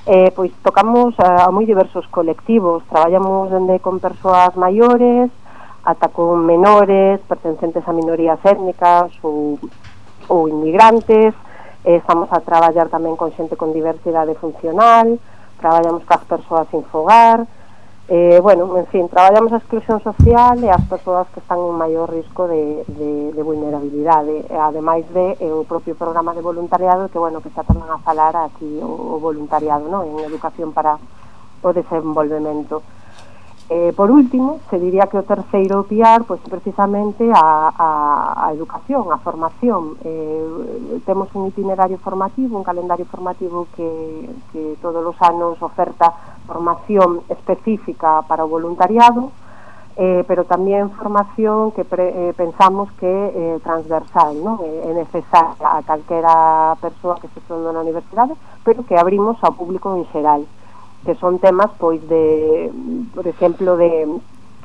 eh, pois tocamos a, a moi diversos colectivos, traballamos dende con persoas maiores, ata con menores, pertencentes a minorías étnicas ou, ou inmigrantes, eh, estamos a traballar tamén con xente con diversidade funcional, traballamos cas persoas sin fogar, Eh, bueno, en fin, traballamos a exclusión social e as persoas que están en maior risco de, de, de vulnerabilidade, eh, ademais de eh, o propio programa de voluntariado, que, bueno, que xa tamén a falar aquí o, o voluntariado, no? en educación para o desenvolvemento. Eh, por último, se diría que o terceiro piar pois, precisamente a, a, a educación, a formación. Eh, temos un itinerario formativo, un calendario formativo que, que todos os anos oferta formación específica para o voluntariado, eh, pero tamén formación que pre, eh, pensamos que é eh, transversal, non? Eh, é, necesaria a calquera persoa que se estudando na universidade, pero que abrimos ao público en xeral que son temas pois de, por exemplo, de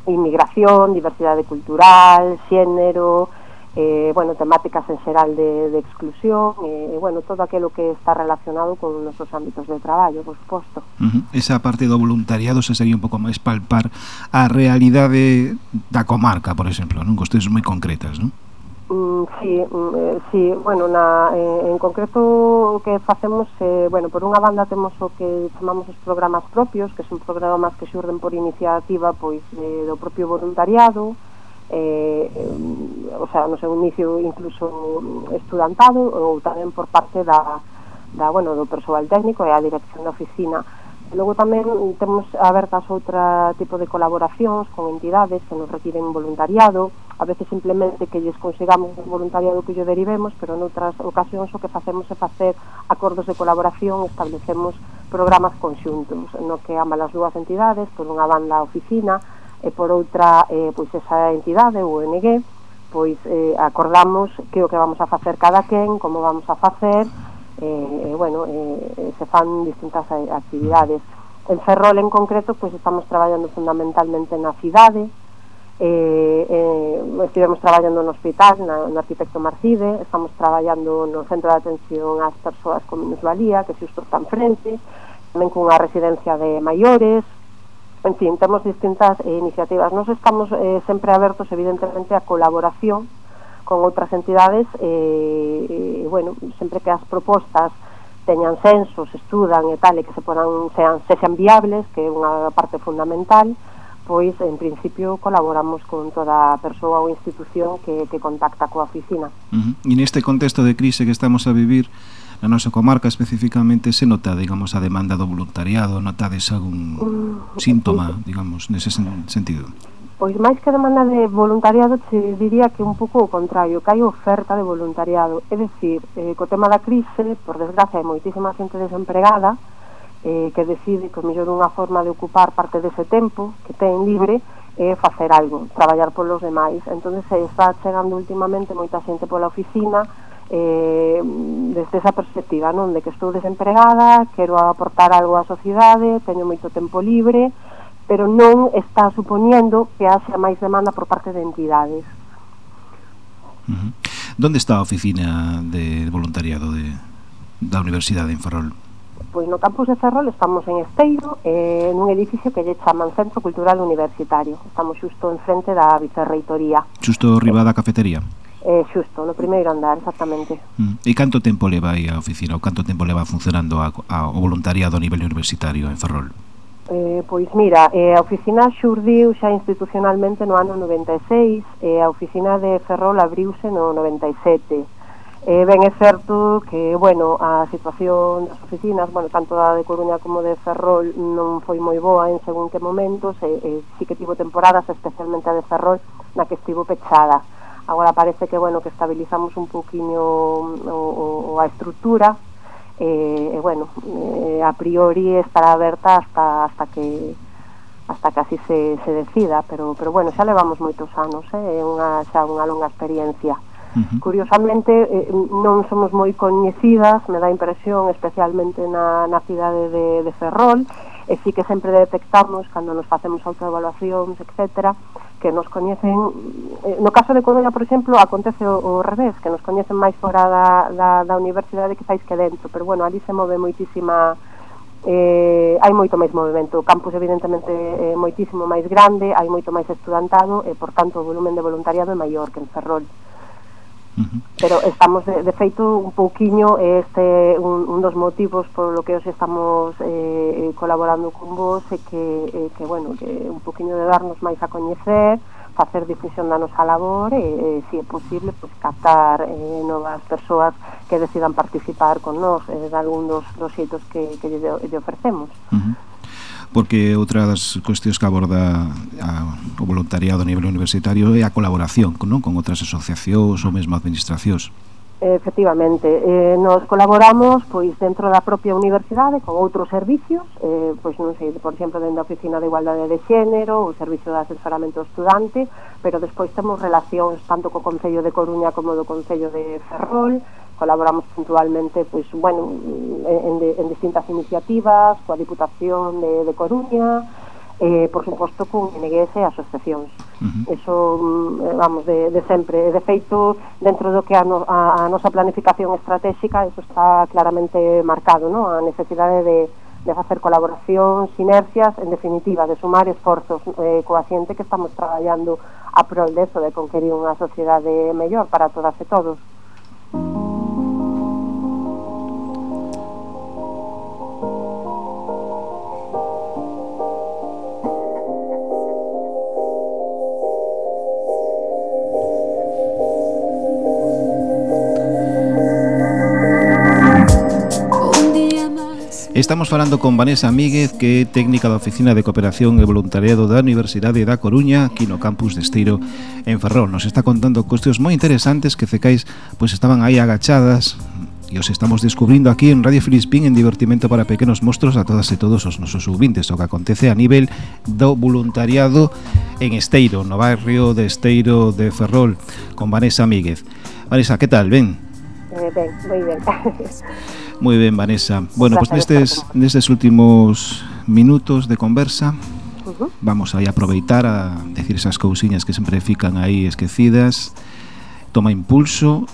inmigración, diversidade cultural, xénero, eh, bueno, temáticas en xeral de, de exclusión e, eh, bueno, todo aquilo que está relacionado con nosos ámbitos de traballo, por suposto. Uh -huh. Esa parte do voluntariado se sería un pouco máis palpar a realidade da comarca, por exemplo, non? Costes moi concretas, non? Mm, sí, mm, eh, sí, bueno, na, eh, en concreto o que facemos, eh, bueno, por unha banda temos o que chamamos os programas propios, que son programas que xurden por iniciativa pois eh, do propio voluntariado, eh, eh, o sea, no seu inicio incluso estudantado ou tamén por parte da, da bueno, do persoal técnico e a dirección da oficina. Logo tamén temos abertas outra tipo de colaboracións con entidades que nos requiren voluntariado, a veces simplemente que lles consigamos un voluntariado que lle derivemos, pero noutras ocasións o que facemos é facer acordos de colaboración, establecemos programas conxuntos, no que ama as dúas entidades, por unha banda a oficina, e por outra, eh, pois esa entidade, o ONG, pois eh, acordamos que o que vamos a facer cada quen, como vamos a facer, eh, eh, bueno, eh, se fan distintas actividades. En Ferrol, en concreto, pois estamos traballando fundamentalmente na cidade, eh, eh, estivemos traballando no hospital na, no arquitecto Marcide estamos traballando no centro de atención ás persoas con minusvalía que xusto está en frente tamén cunha residencia de maiores. En fin, temos distintas eh, iniciativas. Nos estamos eh, sempre abertos evidentemente a colaboración con outras entidades eh, e, bueno, sempre que as propostas teñan senso, se estudan e tal e que se podan, sean, se sean viables que é unha parte fundamental despois, en principio, colaboramos con toda a persoa ou institución que, que contacta coa oficina. Uh -huh. E neste contexto de crise que estamos a vivir, na nosa comarca especificamente se nota, digamos, a demanda do voluntariado, notades algún mm, síntoma, digamos, nese sen sentido? Pois máis que demanda de voluntariado se diría que un pouco o contrario, que hai oferta de voluntariado, é dicir, eh, co tema da crise, por desgracia hai moitísima xente desempregada, eh, que decide que o mellor unha forma de ocupar parte dese tempo que ten libre é facer algo, traballar polos demais. Entón, se está chegando últimamente moita xente pola oficina eh, desde esa perspectiva, non? De que estou desempregada, quero aportar algo á sociedade, teño moito tempo libre, pero non está supoñendo que haxa máis demanda por parte de entidades. Uh -huh. Donde está a oficina de voluntariado de, da Universidade en Ferrol? Pois no campus de Ferrol estamos en Esteiro, eh, nun edificio que lle chaman Centro Cultural Universitario. Estamos xusto enfrente da Vicerreitoría. Xusto arriba da cafetería? Eh, xusto, no primeiro andar, exactamente. Mm. E canto tempo leva aí a oficina, ou canto tempo leva funcionando a, a, o voluntariado a nivel universitario en Ferrol? Eh, pois mira, eh, a oficina xurdiu xa institucionalmente no ano 96, e eh, a oficina de Ferrol abriuse no 97, Eh, ben é certo que, bueno, a situación das oficinas, bueno, tanto da de Coruña como de Ferrol non foi moi boa en según que momentos, e, e sí que tivo temporadas, especialmente a de Ferrol, na que estivo pechada. Agora parece que, bueno, que estabilizamos un poquinho o, o, a estrutura, e, eh, e bueno, eh, a priori estará aberta hasta, hasta que hasta que así se, se decida, pero, pero bueno, xa levamos moitos anos, eh, é eh? unha, xa unha longa experiencia. Uh -huh. Curiosamente, eh, non somos moi coñecidas, me dá impresión, especialmente na, na cidade de, de Ferrol, e sí que sempre detectamos, cando nos facemos autoevaluacións, etc., que nos coñecen... Eh, no caso de Coruña, por exemplo, acontece o, o revés, que nos coñecen máis fora da, da, da universidade que fais que dentro, pero bueno, ali se move moitísima eh, hai moito máis movimento. O campus, evidentemente, é moitísimo máis grande, hai moito máis estudantado e, por tanto, o volumen de voluntariado é maior que en Ferrol. Uh -huh. Pero estamos, de, de feito, un pouquiño este un, un dos motivos por lo que os estamos eh, eh, colaborando con vos e que, eh, que bueno, que un pouquiño de darnos máis a coñecer, facer difusión da nosa labor e, e se si é posible, pues, captar eh, novas persoas que decidan participar con nós eh, de algún dos, dos xeitos que, que lle, lle ofrecemos. Uh -huh porque outra das cuestións que aborda a, o voluntariado a nivel universitario é a colaboración non? con outras asociacións ou mesmo administracións. Efectivamente, eh, nos colaboramos pois dentro da propia universidade con outros servicios, eh, pois non sei, por exemplo, dentro da Oficina de Igualdade de Xénero, o Servicio de Asesoramento Estudante, pero despois temos relacións tanto co Concello de Coruña como do Concello de Ferrol, colaboramos puntualmente pois, bueno, en, en, en distintas iniciativas, coa Diputación de, de Coruña, eh, por suposto con NGS e asociacións. Uh -huh. Eso, mm, eh, vamos, de, de sempre. De feito, dentro do que a, no, a, a nosa planificación estratégica, eso está claramente marcado, ¿no? a necesidade de, de facer colaboración, sinergias, en definitiva, de sumar esforzos eh, coa xente que estamos traballando a prol deso, de conquerir unha sociedade mellor para todas e todos. Estamos falando con Vanessa Míguez, que é técnica da Oficina de Cooperación e Voluntariado da Universidade da Coruña, aquí no campus de Esteiro, en Ferrol. Nos está contando cuestións moi interesantes que cecais pois estaban aí agachadas, e os estamos descubrindo aquí en Radio Filispín en divertimento para pequenos monstruos a todas e todos os nosos subintes o que acontece a nivel do voluntariado en Esteiro, no barrio de Esteiro de Ferrol, con Vanessa Míguez. Vanessa, que tal? Ben? Eh, ben, moi ben. Moi ben, Vanessa. Bueno, pois pues nestes, nestes últimos minutos de conversa uh -huh. vamos aí aproveitar a decir esas cousiñas que sempre fican aí esquecidas. Toma impulso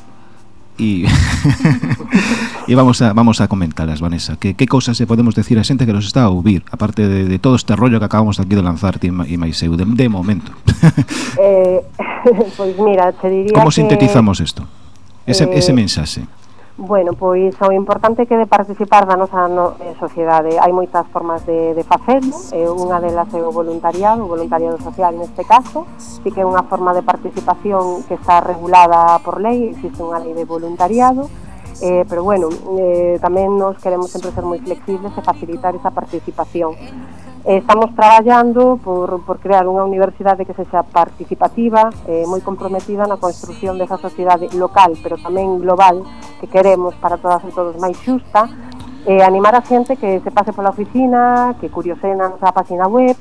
e e vamos a vamos a comentalas, Vanessa. Que que cousas se podemos decir a xente que nos está a ouvir, aparte de, de todo este rollo que acabamos aquí de lanzar ti e máis eu de, de momento. eh, pois pues mira, te diría Como que... sintetizamos isto? ese, eh, ese mensaxe? Bueno, pois o importante que de participar da nosa no, eh, sociedade hai moitas formas de, de facelo eh, unha delas é o voluntariado o voluntariado social neste caso sí que é unha forma de participación que está regulada por lei existe unha lei de voluntariado Eh, pero bueno, eh, tamén nos queremos sempre ser moi flexibles e facilitar esa participación. Eh, estamos traballando por, por crear unha universidade que sexa participativa, eh, moi comprometida na construción desa sociedade local, pero tamén global, que queremos para todas e todos máis xusta, e eh, animar a xente que se pase pola oficina, que curiosen a nosa página web,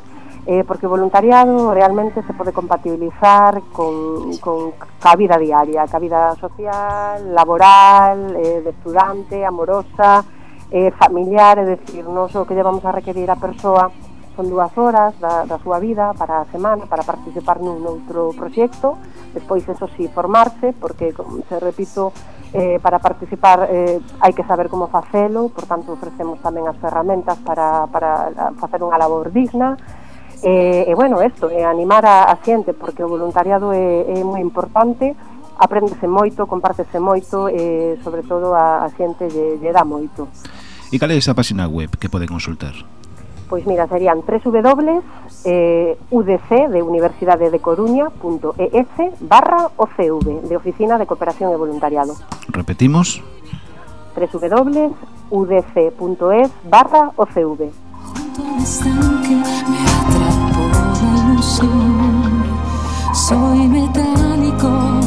eh, porque o voluntariado realmente se pode compatibilizar con, con ca vida diaria, ca vida social, laboral, eh, de estudante, amorosa, eh, familiar, é dicir, non só que lle vamos a requerir a persoa son dúas horas da, da súa vida para a semana para participar nun outro proxecto despois eso sí, formarse porque, como se repito, eh, para participar eh, hai que saber como facelo por tanto ofrecemos tamén as ferramentas para, para facer unha labor digna E, e bueno, isto, é eh, animar a, a xente, porque o voluntariado é, é moi importante, aprendese moito, compártese moito, e sobre todo a, a xente lle, lle dá moito. E cal é esa página web que pode consultar? Pois mira, serían www.udc eh, de Universidade de Coruña.es barra OCV de Oficina de Cooperación e Voluntariado. Repetimos. www.udc.es barra OCV. Soy metálico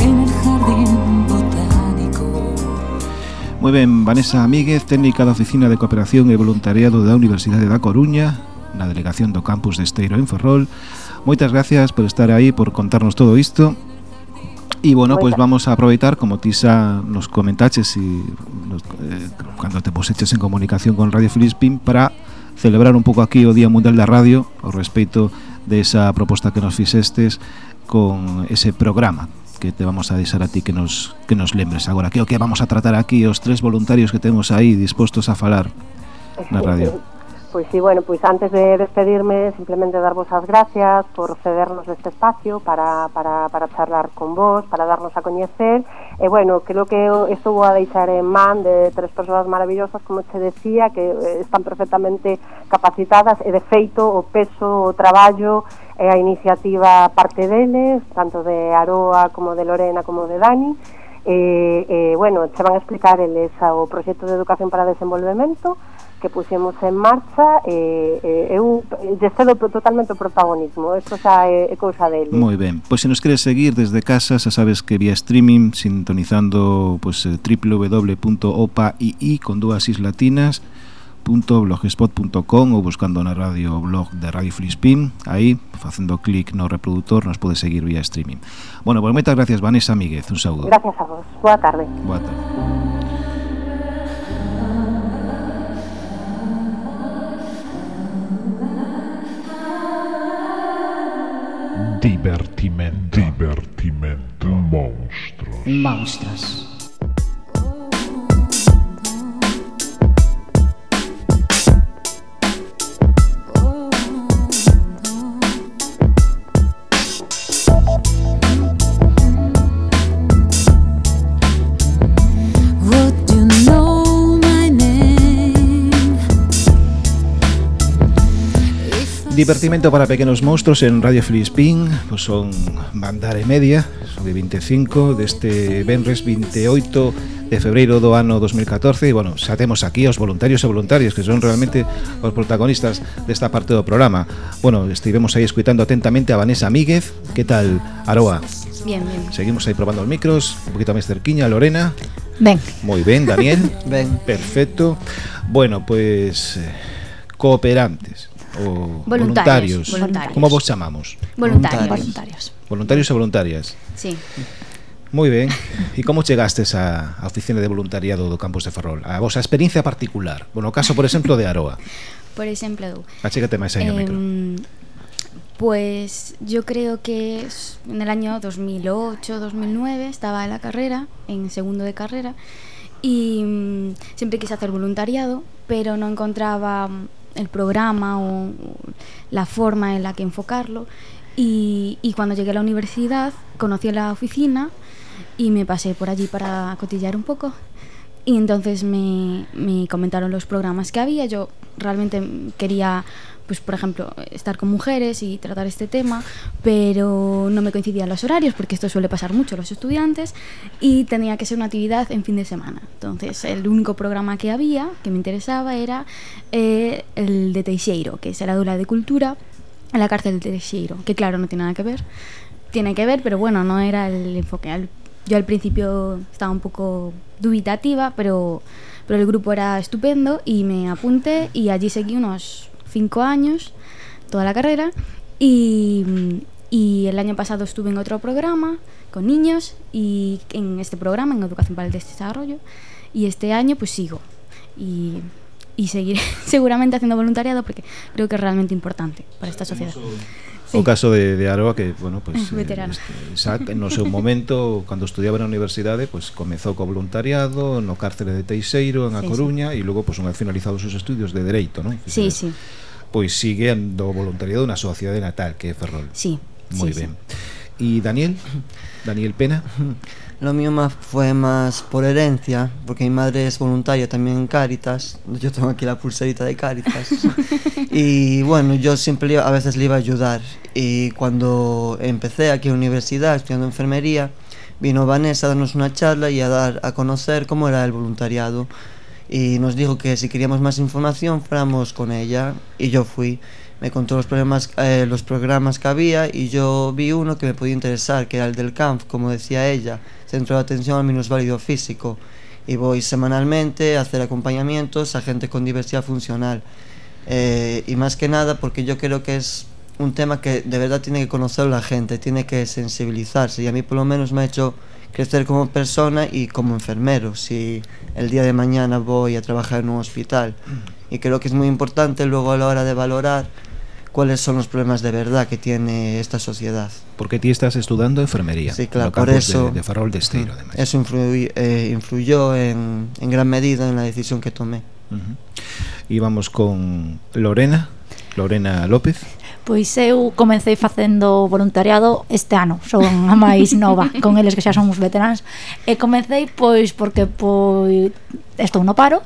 en el jardín botánico. Muy bien, Vanessa Amíguez, técnica da Oficina de Cooperación e Voluntariado da Universidade da Coruña, na delegación do campus de Esteiro en Ferrol. Moitas gracias por estar aí, por contarnos todo isto. E bueno, pois pues vamos a aproveitar como ti xa nos comentaches e nos, eh, cando te poseches en comunicación con Radio Filispín para celebrar un pouco aquí o Día Mundial da Radio, o respeito desa esa proposta que nos fixestes con ese programa que te vamos a deixar a ti que nos, que nos lembres. Agora que o que vamos a tratar aquí os tres voluntarios que temos aí dispostos a falar na radio. Pois sí, bueno, pois antes de despedirme, simplemente darvos as gracias por cedernos este espacio para, para, para charlar con vos, para darnos a coñecer. E eh, bueno, creo que estou a deixar en man de tres persoas maravillosas, como te decía, que eh, están perfectamente capacitadas e de feito o peso, o traballo e a iniciativa parte deles, tanto de Aroa como de Lorena como de Dani e, eh, eh, bueno, che van a explicar eles o proxecto de educación para desenvolvemento que puxemos en marcha e, e eu descedo totalmente o protagonismo, isto xa é, é cousa dele. Moi ben, pois se nos queres seguir desde casa, xa sabes que vía streaming sintonizando pois, eh, pues, www.opaii con dúas islatinas .blogspot.com ou buscando na radio blog de Radio Flispín aí, facendo clic no reproductor nos podes seguir vía streaming. Bueno, pois moitas gracias Vanessa Míguez, un saúdo. Gracias a vos, boa tarde. Boa tarde. Divertimento. Divertimento. Monstros. Monstros. Divertimento para pequenos monstruos en Radio Filispín pois Son bandar e media Son de 25 deste Benres 28 de febreiro do ano 2014 E bueno, xa temos aquí os voluntarios e voluntarias Que son realmente os protagonistas desta parte do programa. Bueno, estivemos aí escuitando atentamente a Vanessa Míguez. Que tal, Aroa? Bien, bien. Seguimos aí probando os micros Un poquito máis cerquiña, Lorena? Ben. Moi ben, Daniel? Ben. Perfecto. Bueno, pois... Pues, eh, cooperantes. O voluntarios. voluntarios. voluntarios. Como vos chamamos? Voluntarios. Voluntarios, voluntarios e voluntarias. Sí. Moi ben. E como chegastes á, á oficina de voluntariado do campus de Ferrol? A vosa experiencia particular? Bueno, o caso, por exemplo, de Aroa. Por exemplo, Achécate máis aí eh, micro. Pues yo creo que en el año 2008, 2009 estaba en la carrera, en segundo de carrera, y mmm, siempre quise hacer voluntariado, pero no encontraba mm, el programa o la forma en la que enfocarlo. Y, cuando llegué a la universidad conocí la oficina y me pasé por allí para cotillar un poco. Y entonces me, me comentaron los programas que había. Yo realmente quería, pues por ejemplo, estar con mujeres y tratar este tema, pero no me coincidían los horarios, porque esto suele pasar mucho a los estudiantes, y tenía que ser una actividad en fin de semana. Entonces el único programa que había, que me interesaba, era eh, el de Teixeiro, que es el aula de cultura en la cárcel de Teixeiro, que claro, no tiene nada que ver. Tiene que ver, pero bueno, no era el enfoque. Yo al principio estaba un poco dubitativa, pero, pero el grupo era estupendo y me apunté y allí seguí unos cinco años, toda la carrera, y, y el año pasado estuve en otro programa con niños y en este programa, en Educación para el Desarrollo, y este año pues sigo. Y, y seguiré seguramente haciendo voluntariado porque creo que es realmente importante para esta sociedad. Sí. O caso de, de Aroa que, bueno, pues, Veterano. eh, Isaac no seu momento, cando estudiaba na universidade, pues comezou co voluntariado no cárcere de Teixeiro en A sí, Coruña sí. e logo pues unha vez finalizados os estudios de dereito, non? Sí, sí. Pois sigue do voluntariado na súa cidade natal, que é Ferrol. Sí. Moi sí, ben. Sí. E Daniel? Daniel Pena? Lo mío más fue más por herencia, porque mi madre es voluntaria también en Cáritas. Yo tengo aquí la pulserita de Cáritas. y bueno, yo siempre a veces le iba a ayudar. Y cuando empecé aquí en la universidad estudiando enfermería, vino Vanessa a darnos una charla y a dar a conocer cómo era el voluntariado. Y nos dijo que si queríamos más información fuéramos con ella. Y yo fui. Me contó los, problemas, eh, los programas que había y yo vi uno que me podía interesar, que era el del CANF, como decía ella, Centro de Atención al Minusválido Físico. Y voy semanalmente a hacer acompañamientos a gente con diversidad funcional. Eh, y más que nada porque yo creo que es un tema que de verdad tiene que conocer la gente, tiene que sensibilizarse. Y a mí por lo menos me ha hecho crecer como persona y como enfermero, si el día de mañana voy a trabajar en un hospital. Y creo que es muy importante luego a la hora de valorar cuáles son los problemas de verdad que tiene esta sociedad. Porque ti estás estudiando enfermería. Sí, claro, por eso. De, de Farol de Esteiro, además. Eso influyó, eh, influyó en, en, gran medida en la decisión que tomé. Uh -huh. Y vamos con Lorena, Lorena López. Pois eu comecei facendo voluntariado este ano, son a máis nova, con eles que xa son os veteranos, e comecei pois porque pois estou no paro,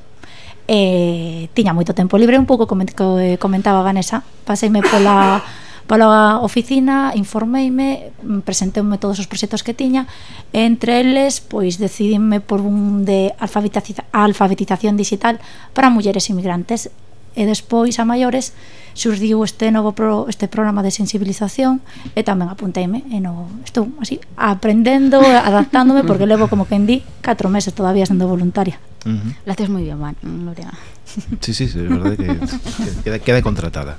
e tiña moito tempo libre un pouco como comentaba Vanessa. Paseime pola pola oficina, informeime presenteume todos os proxectos que tiña. E entre eles, pois decidime por un de alfabetiza alfabetización digital para mulleres inmigrantes. E despois a maiores surdiu este novo pro, este programa de sensibilización e tamén apunteime e no, estou así aprendendo, adaptándome porque levo como que en di 4 meses todavía sendo voluntaria. Uh -huh. Haces moi bien, man, Lorena. Sí, sí, sí, é verdade que, que queda, queda contratada.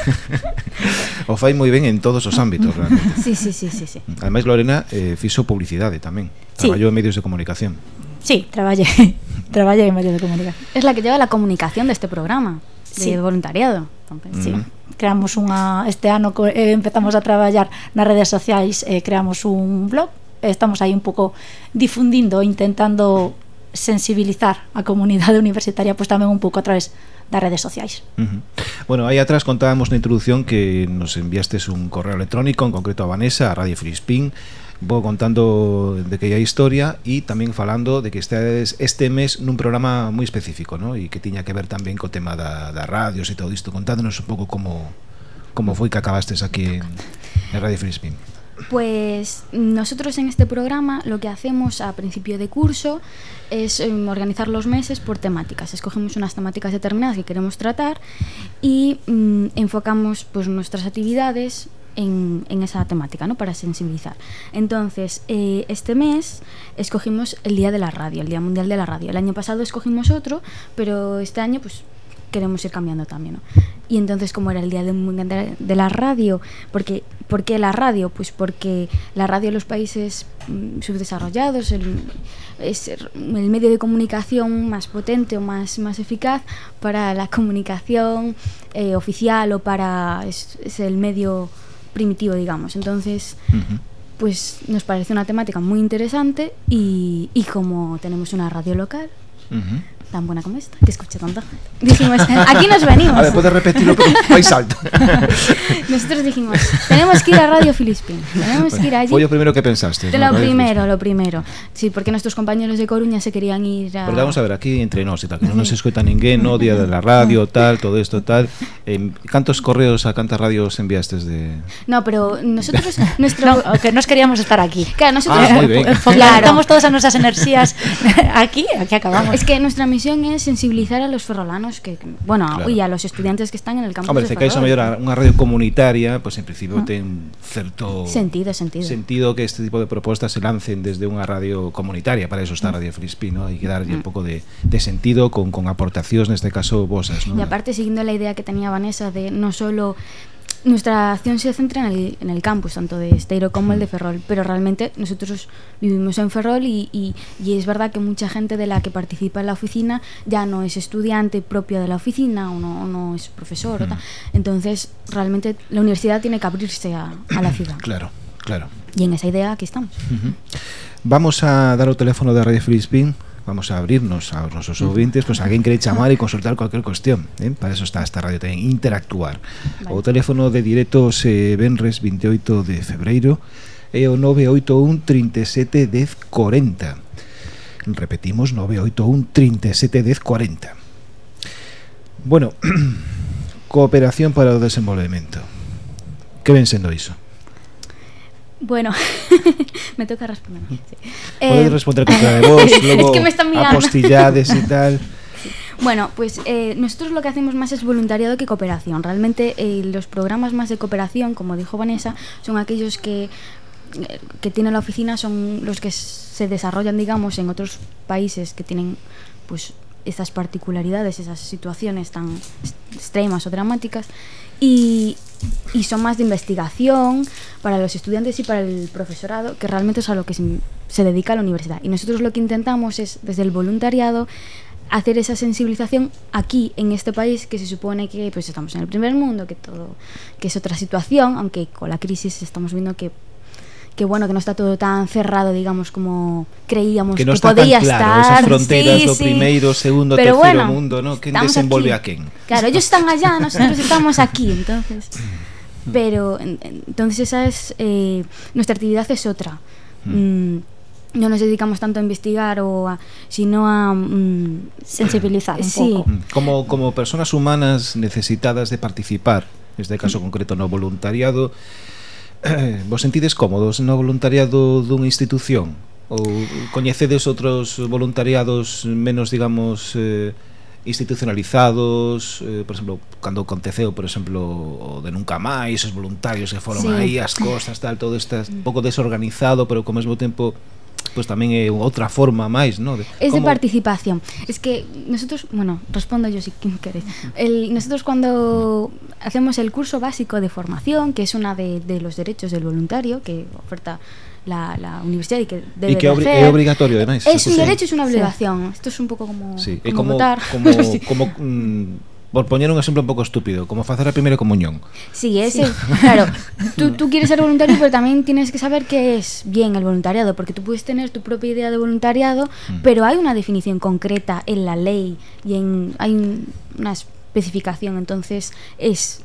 o fai moi ben en todos os ámbitos, realmente. Sí, sí, sí, sí, sí. Mm. Ademais Lorena eh, fixo publicidade tamén. Sí. Traballou en medios de comunicación. Sí, traballé. traballé en medios de comunicación. Es la que lleva la comunicación de este programa sí. de voluntariado. Entonces, sí. Mm. Creamos unha este ano eh, empezamos a traballar nas redes sociais, eh, creamos un blog, estamos aí un pouco difundindo, intentando sensibilizar a comunidade universitaria pois pues, tamén un pouco a través das redes sociais. Uh -huh. Bueno, aí atrás contábamos na introdución que nos enviastes un correo electrónico, en concreto a Vanessa, a Radio Frispín, un pouco contando de que hai a historia e tamén falando de que estades este mes nun programa moi específico, ¿no? E que tiña que ver tamén co tema da, da radios e todo isto. Contándonos un pouco como como foi que acabastes aquí en, en Radio Spin. Pues nosotros en este programa lo que hacemos a principio de curso es um, organizar los meses por temáticas. Escogemos unas temáticas determinadas que queremos tratar y mm, enfocamos pues, nuestras actividades en, esa temática, ¿no? Para sensibilizar. Entonces, eh, este mes escogimos el Día de la Radio, el Día Mundial de la Radio. El año pasado escogimos otro, pero este año pues queremos ir cambiando también, ¿no? Y entonces, como era el Día de, de- la Radio, porque, ¿por qué la radio? Pues porque la radio en los países mm, subdesarrollados el, es el medio de comunicación más potente o más, más eficaz para la comunicación eh, oficial o para... Es el medio primitivo, digamos. Entonces, pues nos parece una temática muy interesante y, y como tenemos una radio local tan buena como esta, que escucha tanta gente, dijimos, aquí nos venimos. A ver, puedes repetirlo, pero vais alto. Nosotros dijimos, tenemos que ir a Radio Filispín, tenemos que ir allí. Foi o primero que pensaste. De ¿no? lo Radio primero, lo primero. Sí, porque nuestros compañeros de Coruña se querían ir a... Porque vamos a ver, aquí entre nós e tal, que non nos escoita ninguén, no día de la radio, tal, todo isto, tal. Eh, cantos correos a cantas radios enviastes de... No, pero nosotros, nuestro... No, que nos queríamos estar aquí. Claro, nosotros... Ah, moi ben. Focalizamos todas as nosas enerxías aquí, aquí acabamos. Es que nuestra misión misión é sensibilizar a los ferrolanos que, bueno, claro. y a los estudiantes que están en el campus Hombre, de Ferrol. Hombre, a unha radio comunitaria, pois pues, en principio ah. ten certo sentido, sentido. sentido que este tipo de propostas se lancen desde unha radio comunitaria, para eso está. Mm. Radio Frispi, ¿no? Hai que darlle mm. un pouco de, de sentido con, con aportacións, neste caso, vosas, ¿no? E aparte, seguindo a idea que tenía Vanessa de no solo nuestra acción se centra en el, en el campus, tanto de Esteiro como el de Ferrol, pero realmente nosotros vivimos en Ferrol y, y- y es verdad que mucha gente de la que participa en la oficina ya no es estudiante propia de la oficina o no, o no es profesor. o tal. Entonces, realmente la universidad tiene que abrirse a, a la ciudad. Claro, claro. Y en esa idea aquí estamos. Vamos a dar o teléfono de Radio Frisbee vamos a abrirnos aos nosos ouvintes, pois alguén quere chamar e consultar cualquier cuestión, eh? para eso está esta radio tamén, interactuar. Vale. O teléfono de directo se venres 28 de febreiro é o 981 37 10 40. Repetimos 981 37 10 40. Bueno, cooperación para o desenvolvemento. Que ven sendo iso? Bueno, me toca responder. Sí. Podedes Eh, responder con de voz, logo es que me están mirando. apostillades e tal. Bueno, pues eh, nosotros lo que hacemos más es voluntariado que cooperación. Realmente eh, los programas más de cooperación, como dijo Vanessa, son aquellos que, eh, que tiene la oficina, son los que se desarrollan, digamos, en otros países que tienen pues estas particularidades, esas situaciones tan extremas o dramáticas. Y, y son más de investigación para los estudiantes y para el profesorado, que realmente es a lo que se, se dedica a la universidad. Y nosotros lo que intentamos es, desde el voluntariado, hacer esa sensibilización aquí en este país que se supone que pues estamos en el primer mundo que todo que es otra situación aunque con la crisis estamos viendo que que bueno, que no está todo tan cerrado, digamos, como creíamos que, no que está podía tan claro, estar. Esas fronteiras sí, do sí. primeiro, segundo, Pero terceiro bueno, mundo, ¿no? Quen desenvolve aquí. a quen? Claro, ellos están allá, nosotros estamos aquí, entonces. Pero entonces esa es eh, nuestra actividad es otra. Mm. mm, no nos dedicamos tanto a investigar o a, sino a mm, sensibilizar un sí. poco. Mm. Como como personas humanas necesitadas de participar, neste caso mm. concreto no voluntariado, vos sentides cómodos no voluntariado dunha institución? Ou coñecedes outros voluntariados menos, digamos, eh, institucionalizados, eh, por exemplo, cando aconteceu, por exemplo, o de nunca máis, os voluntarios que foron sí. aí, as costas, tal, todo este mm. pouco desorganizado, pero ao mesmo tempo pues tamén é outra forma máis, ¿no? De, es como... de participación. Es que nosotros, bueno, respondo yo si quien queréis. El, nosotros cuando hacemos el curso básico de formación, que es una de, de los derechos del voluntario que oferta la, la universidad y que debe y que de obri hacer. es obligatorio ¿no? es, un sí. derecho es una obligación sí. esto es un poco como, sí. como, como, votar como, como mm, por poñer un exemplo un pouco estúpido, como facer a primeira comunión. Sí, ese, claro, tú, tú quieres ser voluntario, pero también tienes que saber qué es bien el voluntariado, porque tú puedes tener tu propia idea de voluntariado, pero hay una definición concreta en la ley y en, hay un- una especificación, entonces es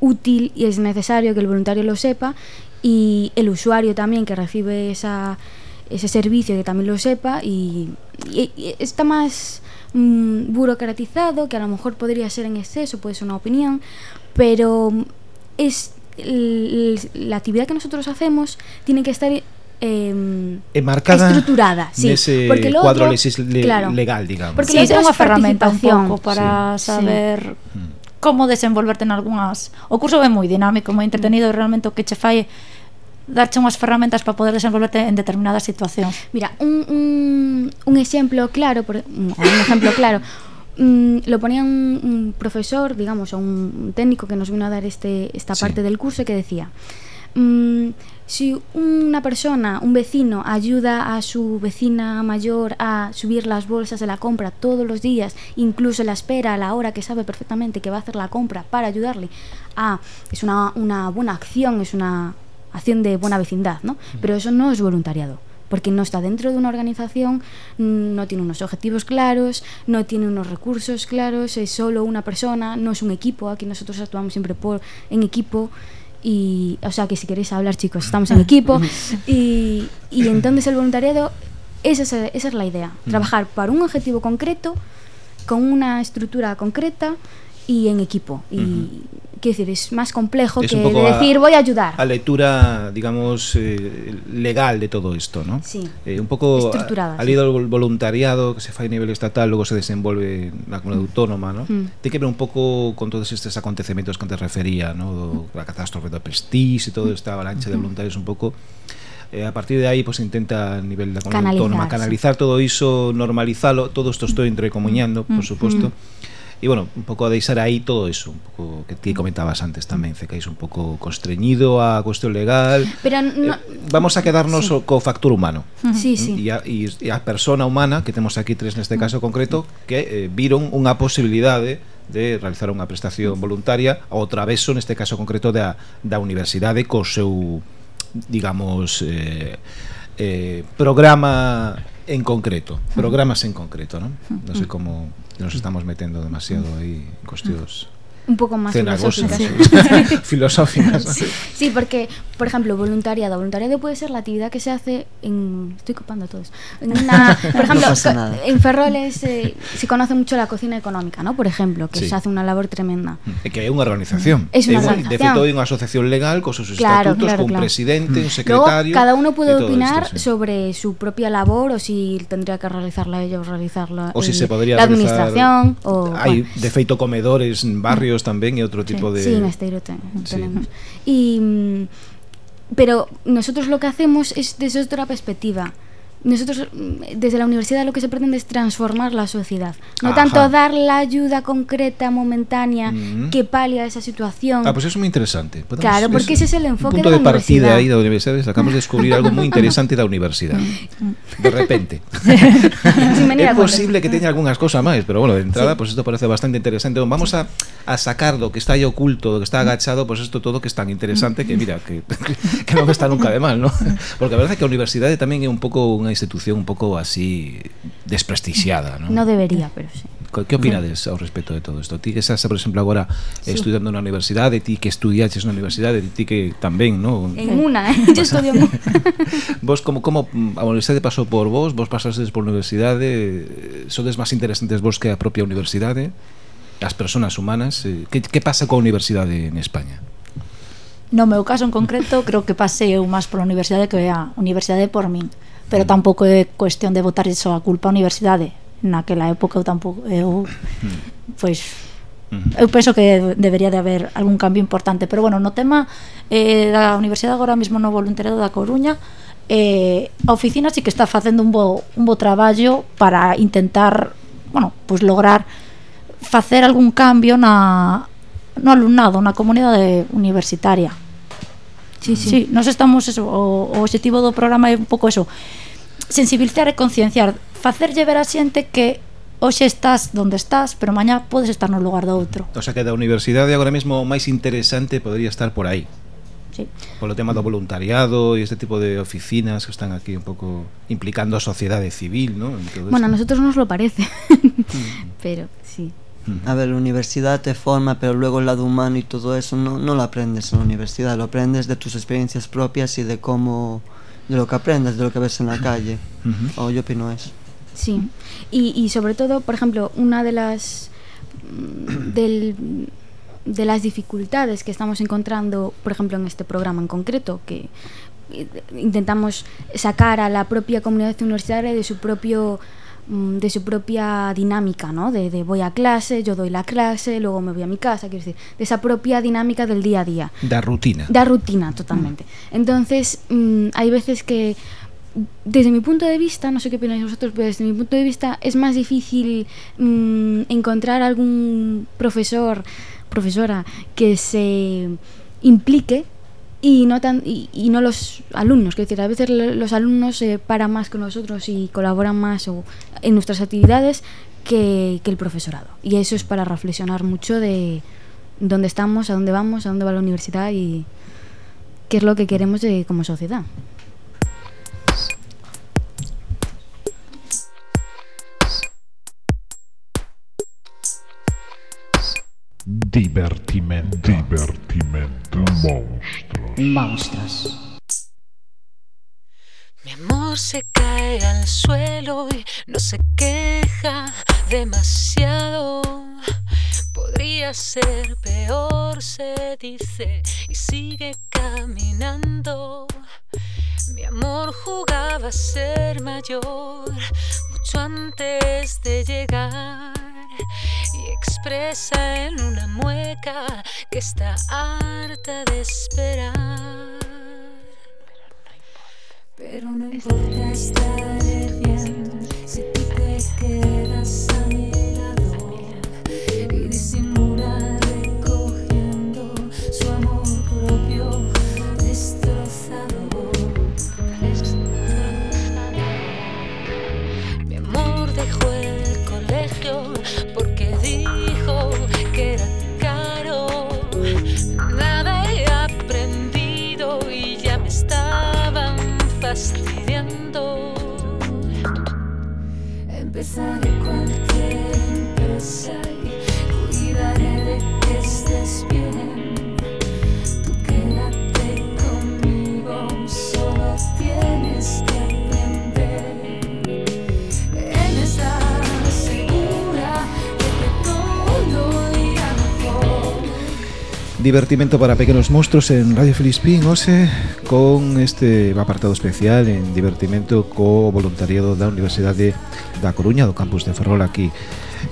útil y es necesario que el voluntario lo sepa y el usuario también que recibe esa, ese servicio que también lo sepa y, y- y está más mm, burocratizado, que a lo mejor podría ser en exceso, puede ser una opinión, pero es la actividad que nosotros hacemos tiene que estar eh, Enmarcada estructurada sí, ese porque lo cuadro otro, le claro, legal digamos. Porque sí, es una ferramenta un pouco para sí, saber mm. sí. como desenvolverte en algunhas o curso é moi dinámico moi entretenido e realmente o que che fai darche unhas ferramentas para poder desenvolverte en determinadas situacións. Mira, un, un, un exemplo claro, por, un, un exemplo claro, mm, lo ponía un, un profesor, digamos, o un técnico que nos vino a dar este, esta sí. parte del curso que decía, mm, si una persona, un vecino, ayuda a su vecina mayor a subir las bolsas de la compra todos los días, incluso la espera a la hora que sabe perfectamente que va a hacer la compra para ayudarle, a, es una, una buena acción, es una acción de buena vecindad, ¿no? Pero eso no es voluntariado. Porque no está dentro de una organización, no tiene unos objetivos claros, no tiene unos recursos claros, es solo una persona, no es un equipo. Aquí nosotros actuamos siempre por en equipo y, o sea, que si queréis hablar, chicos, estamos en equipo. Y, y entonces el voluntariado, esa es, esa es la idea, trabajar para un objetivo concreto, con una estructura concreta y en equipo. Y quiero decir, es más complejo es que decir a, voy a ayudar. A lectura, digamos, eh, legal de todo esto, ¿no? Sí. Eh, un poco estructurada. Ha, ha sí. ido el voluntariado que se fai a nivel estatal, luego se desenvolve na comunidade mm. autónoma, ¿no? Mm. Ten que ver un pouco con todos estes acontecementos que antes refería, ¿no? Mm. Do, catástrofe do Prestige e todo mm. esta avalancha mm. de voluntarios un pouco eh, a partir de aí pues, intenta a nivel da comunidade autónoma canalizar todo iso, normalizalo, todo isto estou mm. entrecomuñando, por suposto. Mm E, bueno, un pouco a deixar aí todo eso, un pouco que ti comentabas antes tamén, fecais un pouco constreñido a cuestión legal. Pero no... eh, vamos a quedarnos sí. co factor humano. Sí, mm, sí. E a, e a persona humana, que temos aquí tres neste caso concreto, que eh, viron unha posibilidade de realizar unha prestación voluntaria ao traveso, neste caso concreto, da, da universidade co seu, digamos, eh, eh, programa en concreto, programas en concreto, non? Non sei como nos estamos metiendo demasiado ahí en cuestiones un poco más filosóficas. filosóficas. ¿no? Sí, sí, porque, por ejemplo, voluntariado. Voluntariado puede ser la actividad que se hace en... Estoy copando a todos. En una, por ejemplo, No pasa co- nada. en Ferroles eh, se conoce mucho la cocina económica, ¿no? Por ejemplo, que Sí. se hace una labor tremenda. Que é unha organización. Es unha É organización. De feito, é unha asociación legal cos seus Claro, estatutos, claro, con claro. presidente, un Luego, secretario. cada uno puede opinar isto, sí. sobre su propia labor o si tendría que realizarla ella o realizarla O si el- se podría la realizar- administración. O, Hai, bueno. de feito, comedores en esteiros tamén e outro tipo sí, de... Sí, en esteiro ten, sí. tenemos. Y, mm, pero nosotros lo que hacemos es desde otra perspectiva nosotros mm, desde la universidad lo que se pretende es transformar la sociedad, no Ajá. tanto dar la ayuda concreta, momentánea, mm que palia esa situación. Ah, pues eso es muy interesante. Podemos, claro, porque es ese es el enfoque un punto de, la de partida ahí de la universidad. Acabamos de descubrir algo muy interesante de la universidad. De repente. es posible que tenga algunas cosas más, pero bueno, de entrada, sí. pues esto parece bastante interesante. Vamos a, a, sacar lo que está ahí oculto, lo que está agachado, pues esto todo que es tan interesante que, mira, que, que no está nunca de mal, ¿no? Porque la verdad es que la universidad también es un poco una institución un pouco así desprestixiada, non? No debería, pero sí. Que opinades ao respecto de todo isto? Ti que estás, por exemplo, agora sí. estudando na universidade, ti que estudiaches na universidade, ti que tamén, non? En unha, eh? Yo estudio en Vos, como, como a universidade pasou por vos, vos pasastes por universidade, sodes máis interesantes vos que a propia universidade, as persoas humanas, eh, que, que pasa coa universidade en España? No meu caso en concreto, creo que pasei eu máis pola universidade que a universidade por min. Uh pero tampouco é cuestión de botar iso a culpa á universidade. Naquela época eu tampouco eu mm. pois mm-hmm. eu penso que debería de haber algún cambio importante. Pero bueno, no tema eh, da universidade agora mesmo no voluntariado da Coruña eh, a oficina sí que está facendo un bo, un bo traballo para intentar bueno, pues lograr facer algún cambio na, no alumnado, na comunidade universitaria sí, sí. sí nos estamos eso, o, o objetivo do programa é un pouco eso sensibilizar e concienciar facerlle ver a xente que hoxe estás donde estás, pero mañá podes estar no lugar do outro. O sea que da universidade agora mesmo o máis interesante podría estar por aí. Sí. Polo tema do voluntariado e este tipo de oficinas que están aquí un pouco implicando a sociedade civil, ¿no? En todo bueno, a nosotros nos lo parece, mm. pero sí. A ver, la universidad te forma, pero luego el lado humano y todo eso no, no lo aprendes en la universidad, lo aprendes de tus experiencias propias y de cómo, de lo que aprendes, de lo que ves en la calle. O yo opino eso. Sí, y, y sobre todo, por ejemplo, una de las del, de las dificultades que estamos encontrando, por ejemplo, en este programa en concreto, que intentamos sacar a la propia comunidad universitaria de su propio Mm, de su propia dinámica, ¿no? De, de, voy a clase, yo doy la clase, luego me voy a mi casa, quiero decir, de esa propia dinámica del día a día. Da rutina. Da rutina, totalmente. Mm. Entonces, mmm, hay veces que, desde mi punto de vista, no sé qué opináis vosotros, pero desde mi punto de vista es más difícil mmm, encontrar algún profesor, profesora, que se implique y no tan y, y, no los alumnos que decir a veces los alumnos se paran más con nosotros y colaboran más o, en nuestras actividades que, que, el profesorado y eso es para reflexionar mucho de dónde estamos a dónde vamos a dónde va la universidad y qué es lo que queremos de, como sociedad Divertimento. Divertimento. Monstruos. Monstruos. Mi amor se cae al suelo y no se queja demasiado. Podría ser peor, se dice, y sigue caminando. Mi amor jugaba a ser mayor mucho antes de llegar y expresa en una mueca que está harta de esperar. Pero no importa, estaré bien si tú te quedas a mi Divertimento para pequenos monstruos en Radio Filispín Ose con este apartado especial en Divertimento co voluntariado da Universidade da Coruña do campus de Ferrol aquí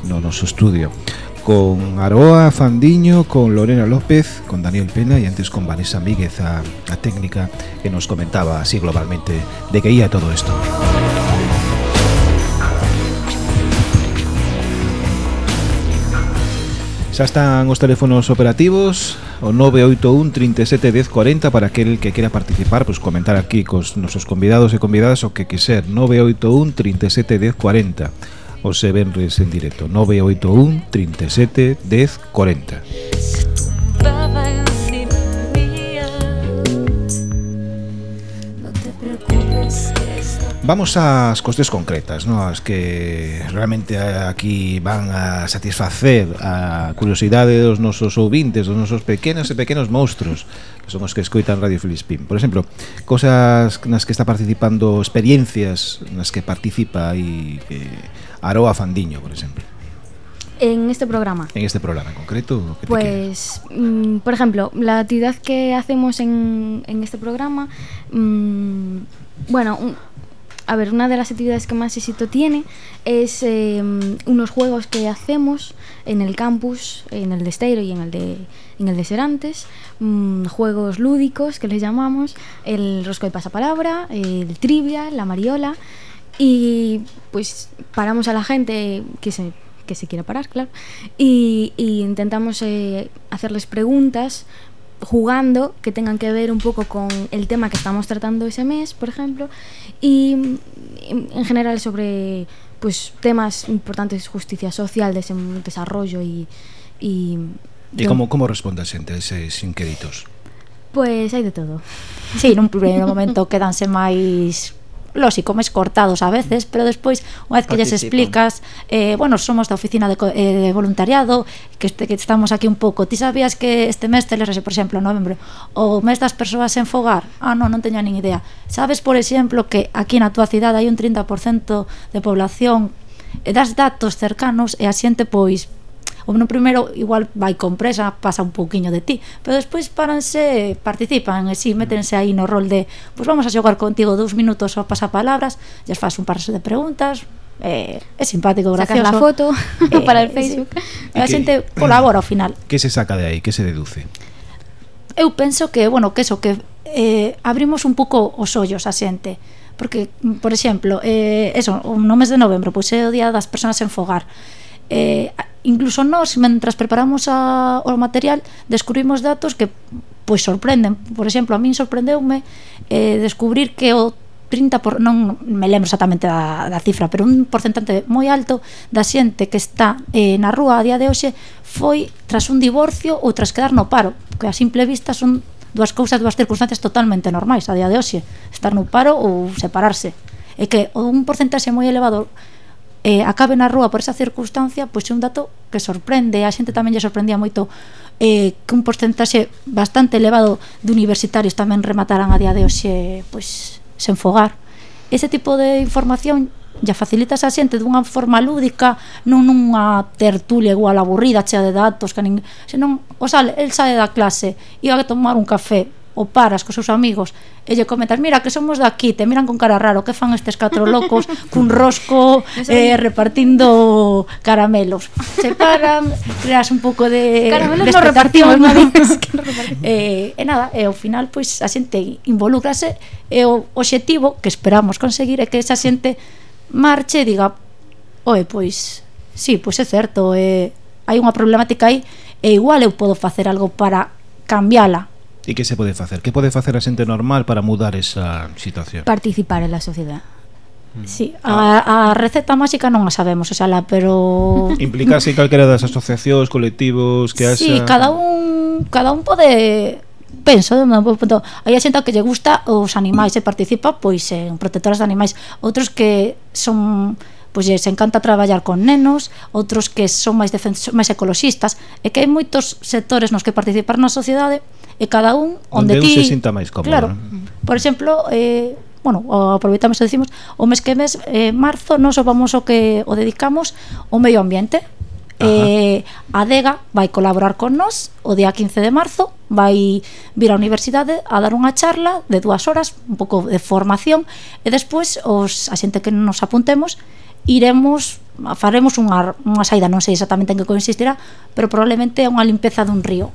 no noso estudio con Aroa Fandiño, con Lorena López, con Daniel Pena e antes con Vanessa Míguez a, a técnica que nos comentaba así globalmente de que ia todo isto. Música Xa están os teléfonos operativos O 981 37 1040 Para aquel que quera participar pois pues Comentar aquí cos nosos convidados e convidadas O que quiser 981 37 1040 O se venres en directo 981 37 1040 Vamos ás cuestións concretas, no? as que realmente aquí van a satisfacer a curiosidade dos nosos ouvintes, dos nosos pequenos e pequenos monstruos, que son os que escoitan Radio Filispín. Por exemplo, cosas nas que está participando, experiencias nas que participa aí eh, Aroa Fandiño, por exemplo. En este programa. En este programa en concreto. ¿qué pues, mm, por ejemplo, la actividad que hacemos en, en este programa, mm, bueno, un, a ver, una de las actividades que más éxito tiene es eh, unos juegos que hacemos en el campus, en el de Esteiro y en el de, en el de Serantes, mm, juegos lúdicos que les llamamos, el rosco de pasapalabra, el trivia, la mariola, y pues paramos a la gente que se, que se quiera parar, claro, y, y intentamos eh, hacerles preguntas jugando que tengan que ver un poco con el tema que estamos tratando ese mes, por ejemplo, y mm, en general sobre pues temas importantes, justicia social, des desarrollo y... ¿Y, ¿Y como, como responde a xente a eses inquéritos? Pois pues hai de todo. Sí, nun primeiro momento quedanse máis los e-commerce cortados a veces, pero despois, unha vez que Participan. lles explicas, eh, bueno, somos da oficina de, eh, de voluntariado, que, este, que estamos aquí un pouco, ti sabías que este mes te por exemplo, novembro, o mes das persoas en fogar, ah, non, non teño nin idea. Sabes, por exemplo, que aquí na túa cidade hai un 30% de población eh, das datos cercanos e a xente pois o no primeiro igual vai con presa, pasa un pouquiño de ti, pero despois paranse, participan e si sí, métense aí no rol de, pois vamos a xogar contigo dous minutos ao pasapalabras, lles fas un par de preguntas, eh, é simpático, gracioso. Sacas la foto eh, para el Facebook. Sí. A xente colabora ao final. Que se saca de aí? Que se deduce? Eu penso que, bueno, que eso, que eh, abrimos un pouco os ollos a xente. Porque, por exemplo, eh, eso, o no mes de novembro, pois é o día das persoas en fogar eh, incluso nós, mentras preparamos a, o material, descubrimos datos que pois sorprenden. Por exemplo, a min sorprendeume eh, descubrir que o 30 por, non me lembro exactamente da, da cifra, pero un porcentante moi alto da xente que está eh, na rúa a día de hoxe foi tras un divorcio ou tras quedar no paro, que a simple vista son dúas cousas, dúas circunstancias totalmente normais a día de hoxe, estar no paro ou separarse. E que un porcentaxe moi elevado eh, acabe na rúa por esa circunstancia, pois é un dato que sorprende, a xente tamén lle sorprendía moito eh, que un porcentaxe bastante elevado de universitarios tamén remataran a día de hoxe pois, sen fogar. Ese tipo de información ya facilitas a xente dunha forma lúdica, non nunha tertulia igual aburrida, chea de datos, que nin, senón, o sal, el sae da clase, iba a tomar un café, o paras cos seus amigos e lle comentas, mira que somos daqui, te miran con cara raro, que fan estes catro locos cun rosco eh, repartindo caramelos. Se paran, creas un pouco de caramelos de no repartimos, no? eh, e nada, e ao final pois a xente involucrase e o obxectivo que esperamos conseguir é que esa xente marche e diga, oe, pois sí, pois é certo, eh, hai unha problemática aí e igual eu podo facer algo para cambiala E que se pode facer? Que pode facer a xente normal para mudar esa situación? Participar en la sociedade. Mm. Sí, a, a receta máxica non a sabemos, o xala, pero... Implicarse en calquera das asociacións, colectivos, que haxa... Sí, cada un, cada un pode... Penso, do meu punto, hai a xente que lle gusta os animais e participa pois en protectoras de animais, outros que son pois lles encanta traballar con nenos, outros que son máis máis ecoloxistas, e que hai moitos sectores nos que participar na sociedade e cada un onde, onde ti se sinta máis cómodo. Claro. Mm. Por exemplo, eh bueno, aproveitamos e dicimos, o mes que mes eh, marzo nos o vamos o que o dedicamos ao medio ambiente. Eh, a Dega vai colaborar con nós o día 15 de marzo vai vir á universidade a dar unha charla de dúas horas, un pouco de formación e despois os, a xente que nos apuntemos iremos faremos unha, unha saída, non sei exactamente en que consistirá, pero probablemente é unha limpeza dun río.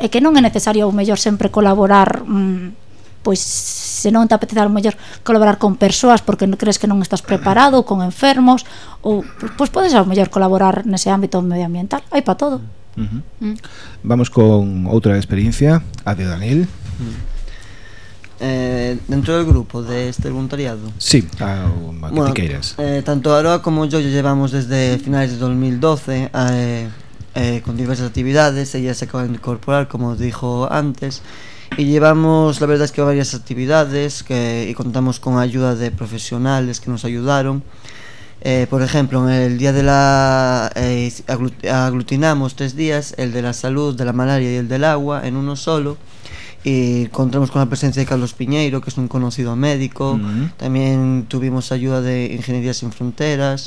É que non é necesario ou mellor sempre colaborar mmm, pois se non te apetece ao mellor colaborar con persoas porque non crees que non estás preparado con enfermos ou pois podes ao mellor colaborar nese ámbito medioambiental, hai para todo. Uh -huh. mm. Vamos con outra experiencia, a de Daniel. Mm. Eh, dentro del grupo de este voluntariado. Sí, a, a que queiras. eh, tanto Aroa como yo llevamos desde finales de 2012 eh, eh, con diversas actividades. Ella se acaba de incorporar, como dijo antes. Y llevamos, la verdad es que varias actividades que, y contamos con ayuda de profesionales que nos ayudaron. Eh, por ejemplo, en el día de la... eh, aglut- aglutinamos tres días, el de la salud, de la malaria y el del agua, en uno solo. Y contamos con la presencia de Carlos Piñeiro, que es un conocido médico. También tuvimos ayuda de Ingeniería Sin Fronteras.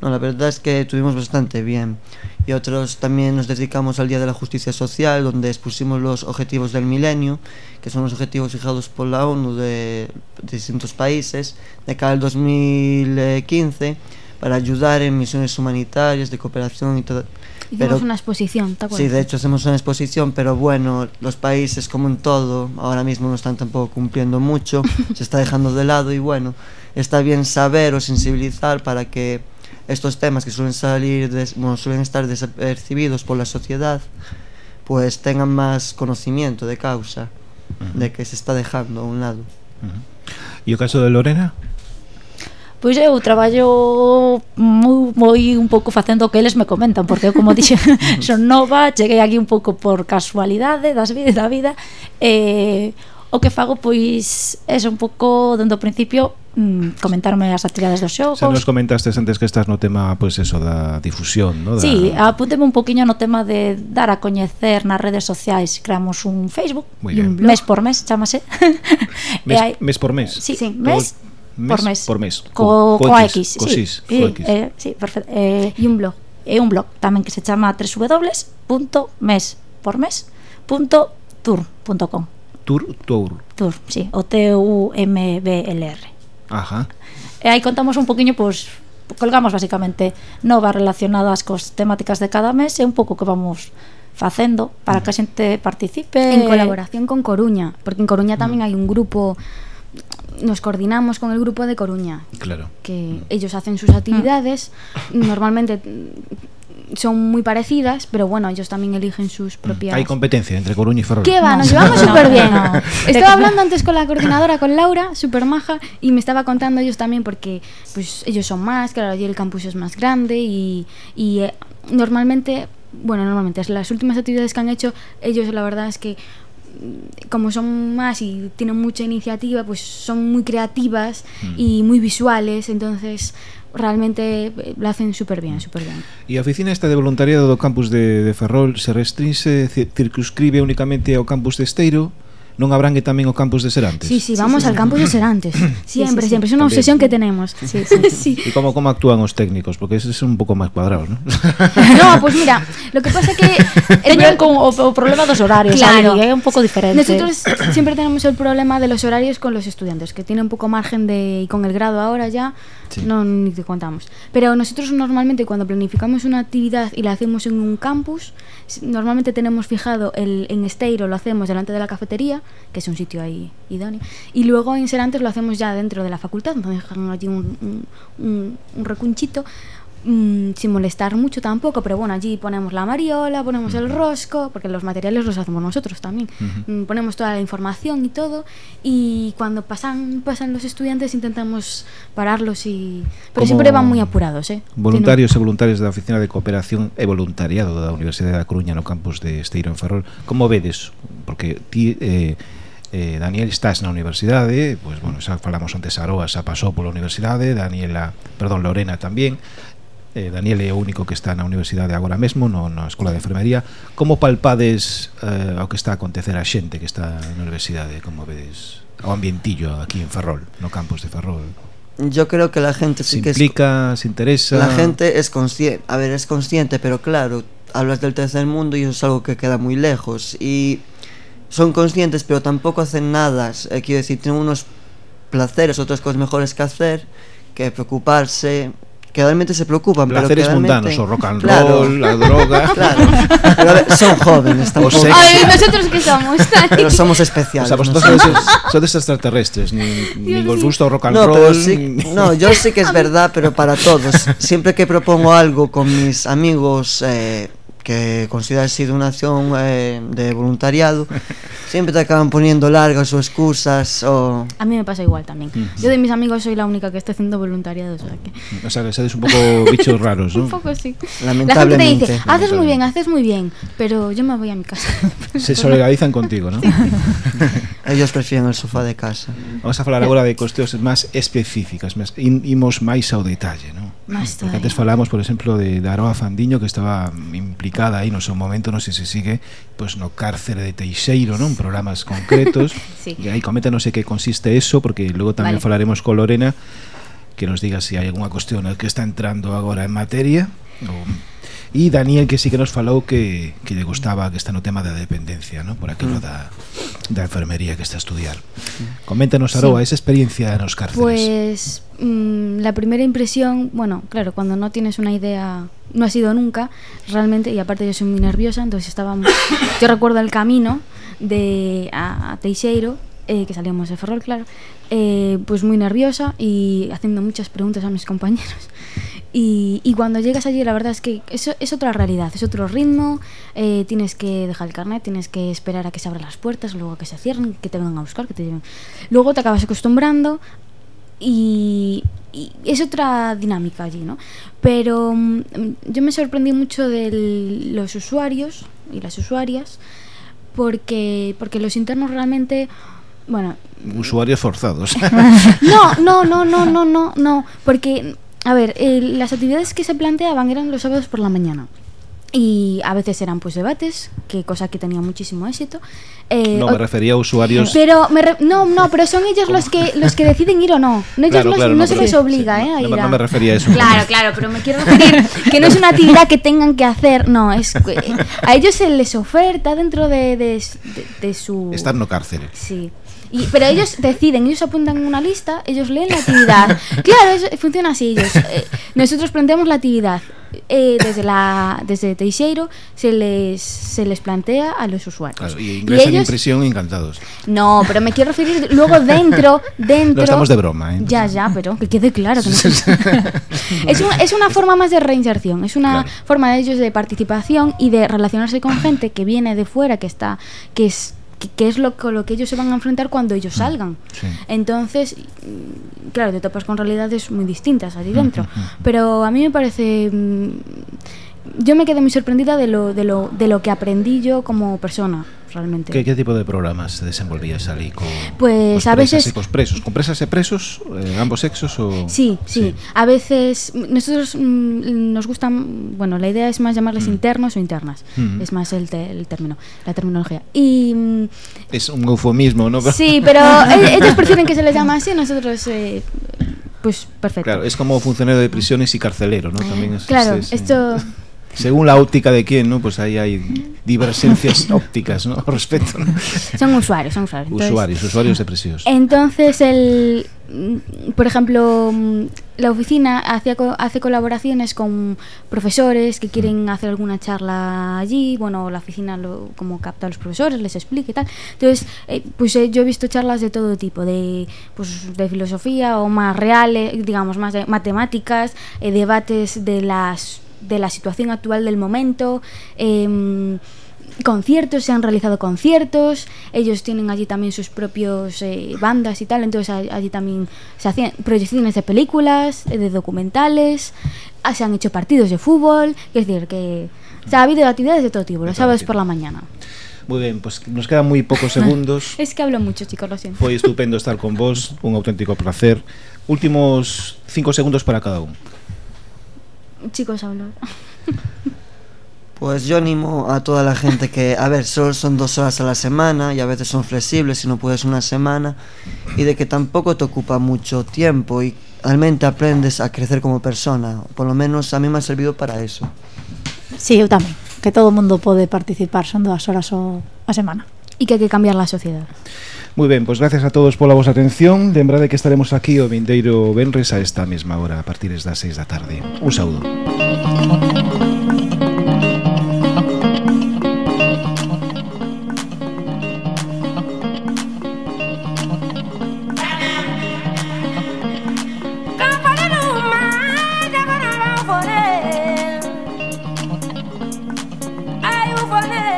No, la verdad es que estuvimos bastante bien. Y otros también nos dedicamos al Día de la Justicia Social, donde expusimos los objetivos del milenio, que son los objetivos fijados por la ONU de, de distintos países, de cara al 2015, para ayudar en misiones humanitarias, de cooperación y todo. Hicimos una exposición, ¿te acuerdas? Sí, de hecho hacemos una exposición, pero bueno, los países como en todo, ahora mismo no están tampoco cumpliendo mucho, se está dejando de lado y bueno, está bien saber o sensibilizar para que estos temas que suelen salir, des- bueno, suelen estar desapercibidos por la sociedad, pues tengan más conocimiento de causa, de que se está dejando a un lado. E o caso de Lorena? Pois eu traballo moi, moi un pouco facendo o que eles me comentan, porque eu como dixen, son nova, cheguei aquí un pouco por casualidade das vidas da vida, e o que fago pois é un pouco dentro do principio mm, comentarme as actividades dos xogos. Xa nos comentaste antes que estás no tema pois eso da difusión, no? Da... Sí, apúnteme un poquinho no tema de dar a coñecer nas redes sociais. Creamos un Facebook, un blog. mes por mes, chamase. Mes, hai... mes por mes. Sí, sí. mes mes, por mes. Por mes. Co, co, co X. X. Co sí, X. Sí, co X. Eh, sí, perfecto. Eh, e un blog. E un blog tamén que se chama www.mespormes.tour.com Tour, tour. Tour, sí, o T-U-M-B-L-R. Ajá. Eh, e aí contamos un poquinho, pois, pues, colgamos basicamente novas relacionadas cos temáticas de cada mes e un pouco que vamos facendo para mm. que a xente participe. En colaboración con Coruña, porque en Coruña tamén mm. hai un grupo nos coordinamos con el grupo de Coruña, Claro. que ellos hacen sus actividades, normalmente mm, son muy parecidas, pero bueno, ellos también eligen sus propias... Hai competencia entre Coruña e Ferrol. ¿Qué va? Nos No. llevamos No, súper bien. no. Estaba hablando antes con la coordinadora, con Laura, súper maja, y me estaba contando ellos también porque pues ellos son más, claro, allí el campus es más grande y, y, eh, normalmente, bueno, normalmente las últimas actividades que han hecho, ellos la verdad es que mm, como son más y tienen mucha iniciativa, pues son muy creativas mm. y muy visuales, entonces realmente eh, lo hacen súper bien, súper bien. E a oficina esta de voluntariado do campus de, de Ferrol se restringe, circunscribe únicamente ao campus de Esteiro? non abranguen tamén o campus de Serantes? Sí, sí, vamos sí, sí, al campus de Serantes. Siempre, sí, sí, siempre, é unha obsesión que tenemos. Sí, sí, sí. E como como actúan os técnicos, porque eses son un pouco máis cuadrados, ¿no? no, pues mira, lo que pasa es que teñen con o, o problema dos horarios, claro. é un pouco diferente. Nosotros siempre tenemos el problema de los horarios con los estudiantes, que tienen un poco margen de y con el grado ahora ya sí. no ni te contamos. Pero nosotros normalmente cuando planificamos una actividad y la hacemos en un campus, normalmente tenemos fijado el en Esteiro lo hacemos delante de la cafetería que es un sitio ahí idóneo, y luego en Serantes lo hacemos ya dentro de la facultad, nos dejan un recunchito mmm, sin molestar mucho tampoco, pero bueno, allí ponemos la mariola, ponemos uh -huh. el rosco, porque los materiales los hacemos nosotros también. Uh -huh. Mm, ponemos toda la información y todo, y cuando pasan, pasan los estudiantes intentamos pararlos y... Pero Como siempre van muy apurados, ¿eh? Voluntarios Tienen... e voluntarias da Oficina de Cooperación e Voluntariado da Universidade da Coruña no campus de Esteiro en Ferrol. Como vedes? Porque ti... Eh, eh, Daniel estás na universidade, pois pues, bueno, xa falamos antes Aroa xa pasou pola universidade, Daniela, perdón, Lorena tamén. Eh, Daniel é o único que está na universidade agora mesmo, no, na Escola de Enfermería. Como palpades eh, ao que está a acontecer a xente que está na universidade? Como vedes o ambientillo aquí en Ferrol, no campus de Ferrol? Yo creo que la gente Se sí que es implica, se interesa... La gente es consciente, a ver, es consciente, pero claro, hablas del tercer mundo y eso es algo que queda muy lejos. Y son conscientes, pero tampoco hacen nada. Eh, quiero decir, tienen unos placeres, otras cosas mejores que hacer, que preocuparse. Que realmente se preocupan, Placeres pero que realmente- mundanos, o rock and Claro, roll, la droga. Claro, pero a ver, son jóvenes tampoco. Ay, ¿nosotros qué somos? Pero somos especiales. O sea, vosotros nosotros. sois, sois extraterrestres, ni, ni os gusta o rock and No, roll. pero sí, ni- no, yo sé que es verdad, pero para todos. Siempre que propongo algo con mis amigos eh, que considera sido unha acción eh, de voluntariado sempre te acaban poniendo largas ou excusas o... a mí me pasa igual tamén mm. yo de mis amigos soy la única que esté haciendo voluntariado o sea que, o sea, que sedes un pouco bichos raros ¿no? un pouco sí lamentablemente la gente te dice haces muy bien haces muy bien pero yo me voy a mi casa se solidarizan contigo ¿no? Sí. ellos prefieren el sofá de casa vamos a falar agora de cuestións máis específicas máis, imos máis ao detalle ¿no? Porque antes falamos, por exemplo, de Daroa Fandiño que estaba implicada aí no seu momento, non sei se sigue, pois no cárcere de Teixeiro, non, programas concretos. sí. E aí coméntanos sei que consiste eso porque logo tamén vale. falaremos con Lorena que nos diga se si hai algunha cuestión que está entrando agora en materia ou E Daniel que sí que nos falou que, que lle gustaba que está no tema da dependencia, ¿no? por aquilo mm. da, da enfermería que está a estudiar. Coméntanos, Aroa, sí. esa experiencia nos cárceles. Pues mm, la primera impresión, bueno, claro, cuando no tienes una idea, no ha sido nunca, realmente, y aparte yo soy muy nerviosa, entonces estábamos, yo recuerdo el camino de a, a Teixeiro, eh, que salíamos de Ferrol, claro, eh, pues muy nerviosa y haciendo muchas preguntas a mis compañeros. Y, y cuando llegas allí, la verdad es que eso es otra realidad, es otro ritmo. eh, tienes que dejar el carnet, tienes que esperar a que se abran las puertas, luego a que se cierren, que te vengan a buscar, que te lleven. Luego te acabas acostumbrando y, y es otra dinámica allí, ¿no? Pero mm, yo me sorprendí mucho de los usuarios y las usuarias porque, porque los internos realmente, bueno, Usuarios forzados. no, no, no, no, no, no, no, porque, a ver, eh, las actividades que se planteaban eran los sábados por la mañana. Y a veces eran pues debates, que cosa que tenía muchísimo éxito. Eh, no, me refería a usuarios... Pero me re- no, no, pero son ellos los que los que deciden ir o no. No, ellos Claro, los- claro, no, no, se les obliga, sí, eh, a no, ir no me refería a eso. Claro, claro, pero me quiero referir que no es una actividad que tengan que hacer, no, es que a ellos se les oferta dentro de, de, de- de su Estar no cárcere. Sí. Y, pero ellos deciden, ellos apuntan en una lista, ellos leen la actividad. Claro, eso, funciona así. Ellos, eh, nosotros planteamos la actividad. eh, desde la desde Teixeiro se les se les plantea a los usuarios. Claro, y ingresan ellos- impresión encantados. No, pero me quiero referir luego dentro, dentro. No estamos de broma, ¿eh? Ya, ya, pero que quede claro que no. es, un- es una forma más de reinserción, es una Claro. forma de ellos de participación y de relacionarse con gente que viene de fuera, que está, que es que es lo con lo que ellos se van a enfrentar cuando ellos salgan. Sí. Entonces, mm, claro, te topas con realidades muy distintas allí dentro. Pero a mí me parece. mm, Yo me quedé muy sorprendida de lo, de lo, de lo que aprendí yo como persona, realmente. ¿Qué, qué tipo de programas desenvolvías ali co Pues a veces- e cos presos? Con presas e presos, eh, ambos sexos o Sí, sí, A veces mm, nosotros mm, nos gustan, bueno, la idea es más llamarles internos o internas. Mm. Es más el, te- el término, la terminología. Y mm, Es un eufemismo, ¿no? sí, pero e- ellos prefieren que se les llame así, nosotros eh, pues perfecto. Claro, es como funcionario de prisiones y carcelero, ¿no? También es, Claro, es- esto Según la óptica de quién, ¿no? Pues ahí hay divergencias ópticas, ¿no? Respecto. ¿no? son usuarios, son usuarios. Entonces, Usuarios, usuarios de prisións. Entonces, el, mm, por ejemplo, mm, la oficina hace, co- hace colaboraciones con profesores que quieren hacer alguna charla allí. Bueno, la oficina lo, como capta a los profesores, les explica y tal. Entonces, eh, pues eh, yo he visto charlas de todo tipo, de, pues, de filosofía o más reales, digamos, más de matemáticas, eh, debates de las de la situación actual del momento. Eh, conciertos, se han realizado conciertos, ellos tienen allí también sus propios eh, bandas y tal, entonces allí también se hacían proyecciones de películas, eh, de documentales, ah, se han hecho partidos de fútbol, es decir, que o sea, ha habido actividades de todo tipo, los sábados por la mañana. Muy bien, pues nos quedan muy poucos segundos. es que hablo mucho, chicos, lo siento. Foi estupendo estar con vos, un auténtico placer. Últimos cinco segundos para cada uno. Chicos, hablo. Pues yo animo a toda la gente que, a ver, solo son dos horas a la semana y a veces son flexibles si no puedes una semana y de que tampoco te ocupa mucho tiempo y realmente aprendes a crecer como persona. Por lo menos a mí me ha servido para eso. Sí, eu tamén. Que todo o mundo pode participar, son dúas horas o a semana. e que hai que cambiar a sociedade. Moi ben, pois gracias a todos pola vosa atención. Lembrade que estaremos aquí o vindeiro Benres a esta mesma hora, a partir das 6 da tarde. Un saúdo.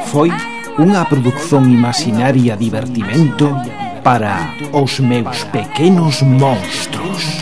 Foi unha produción imaginaria divertimento para os meus pequenos monstros.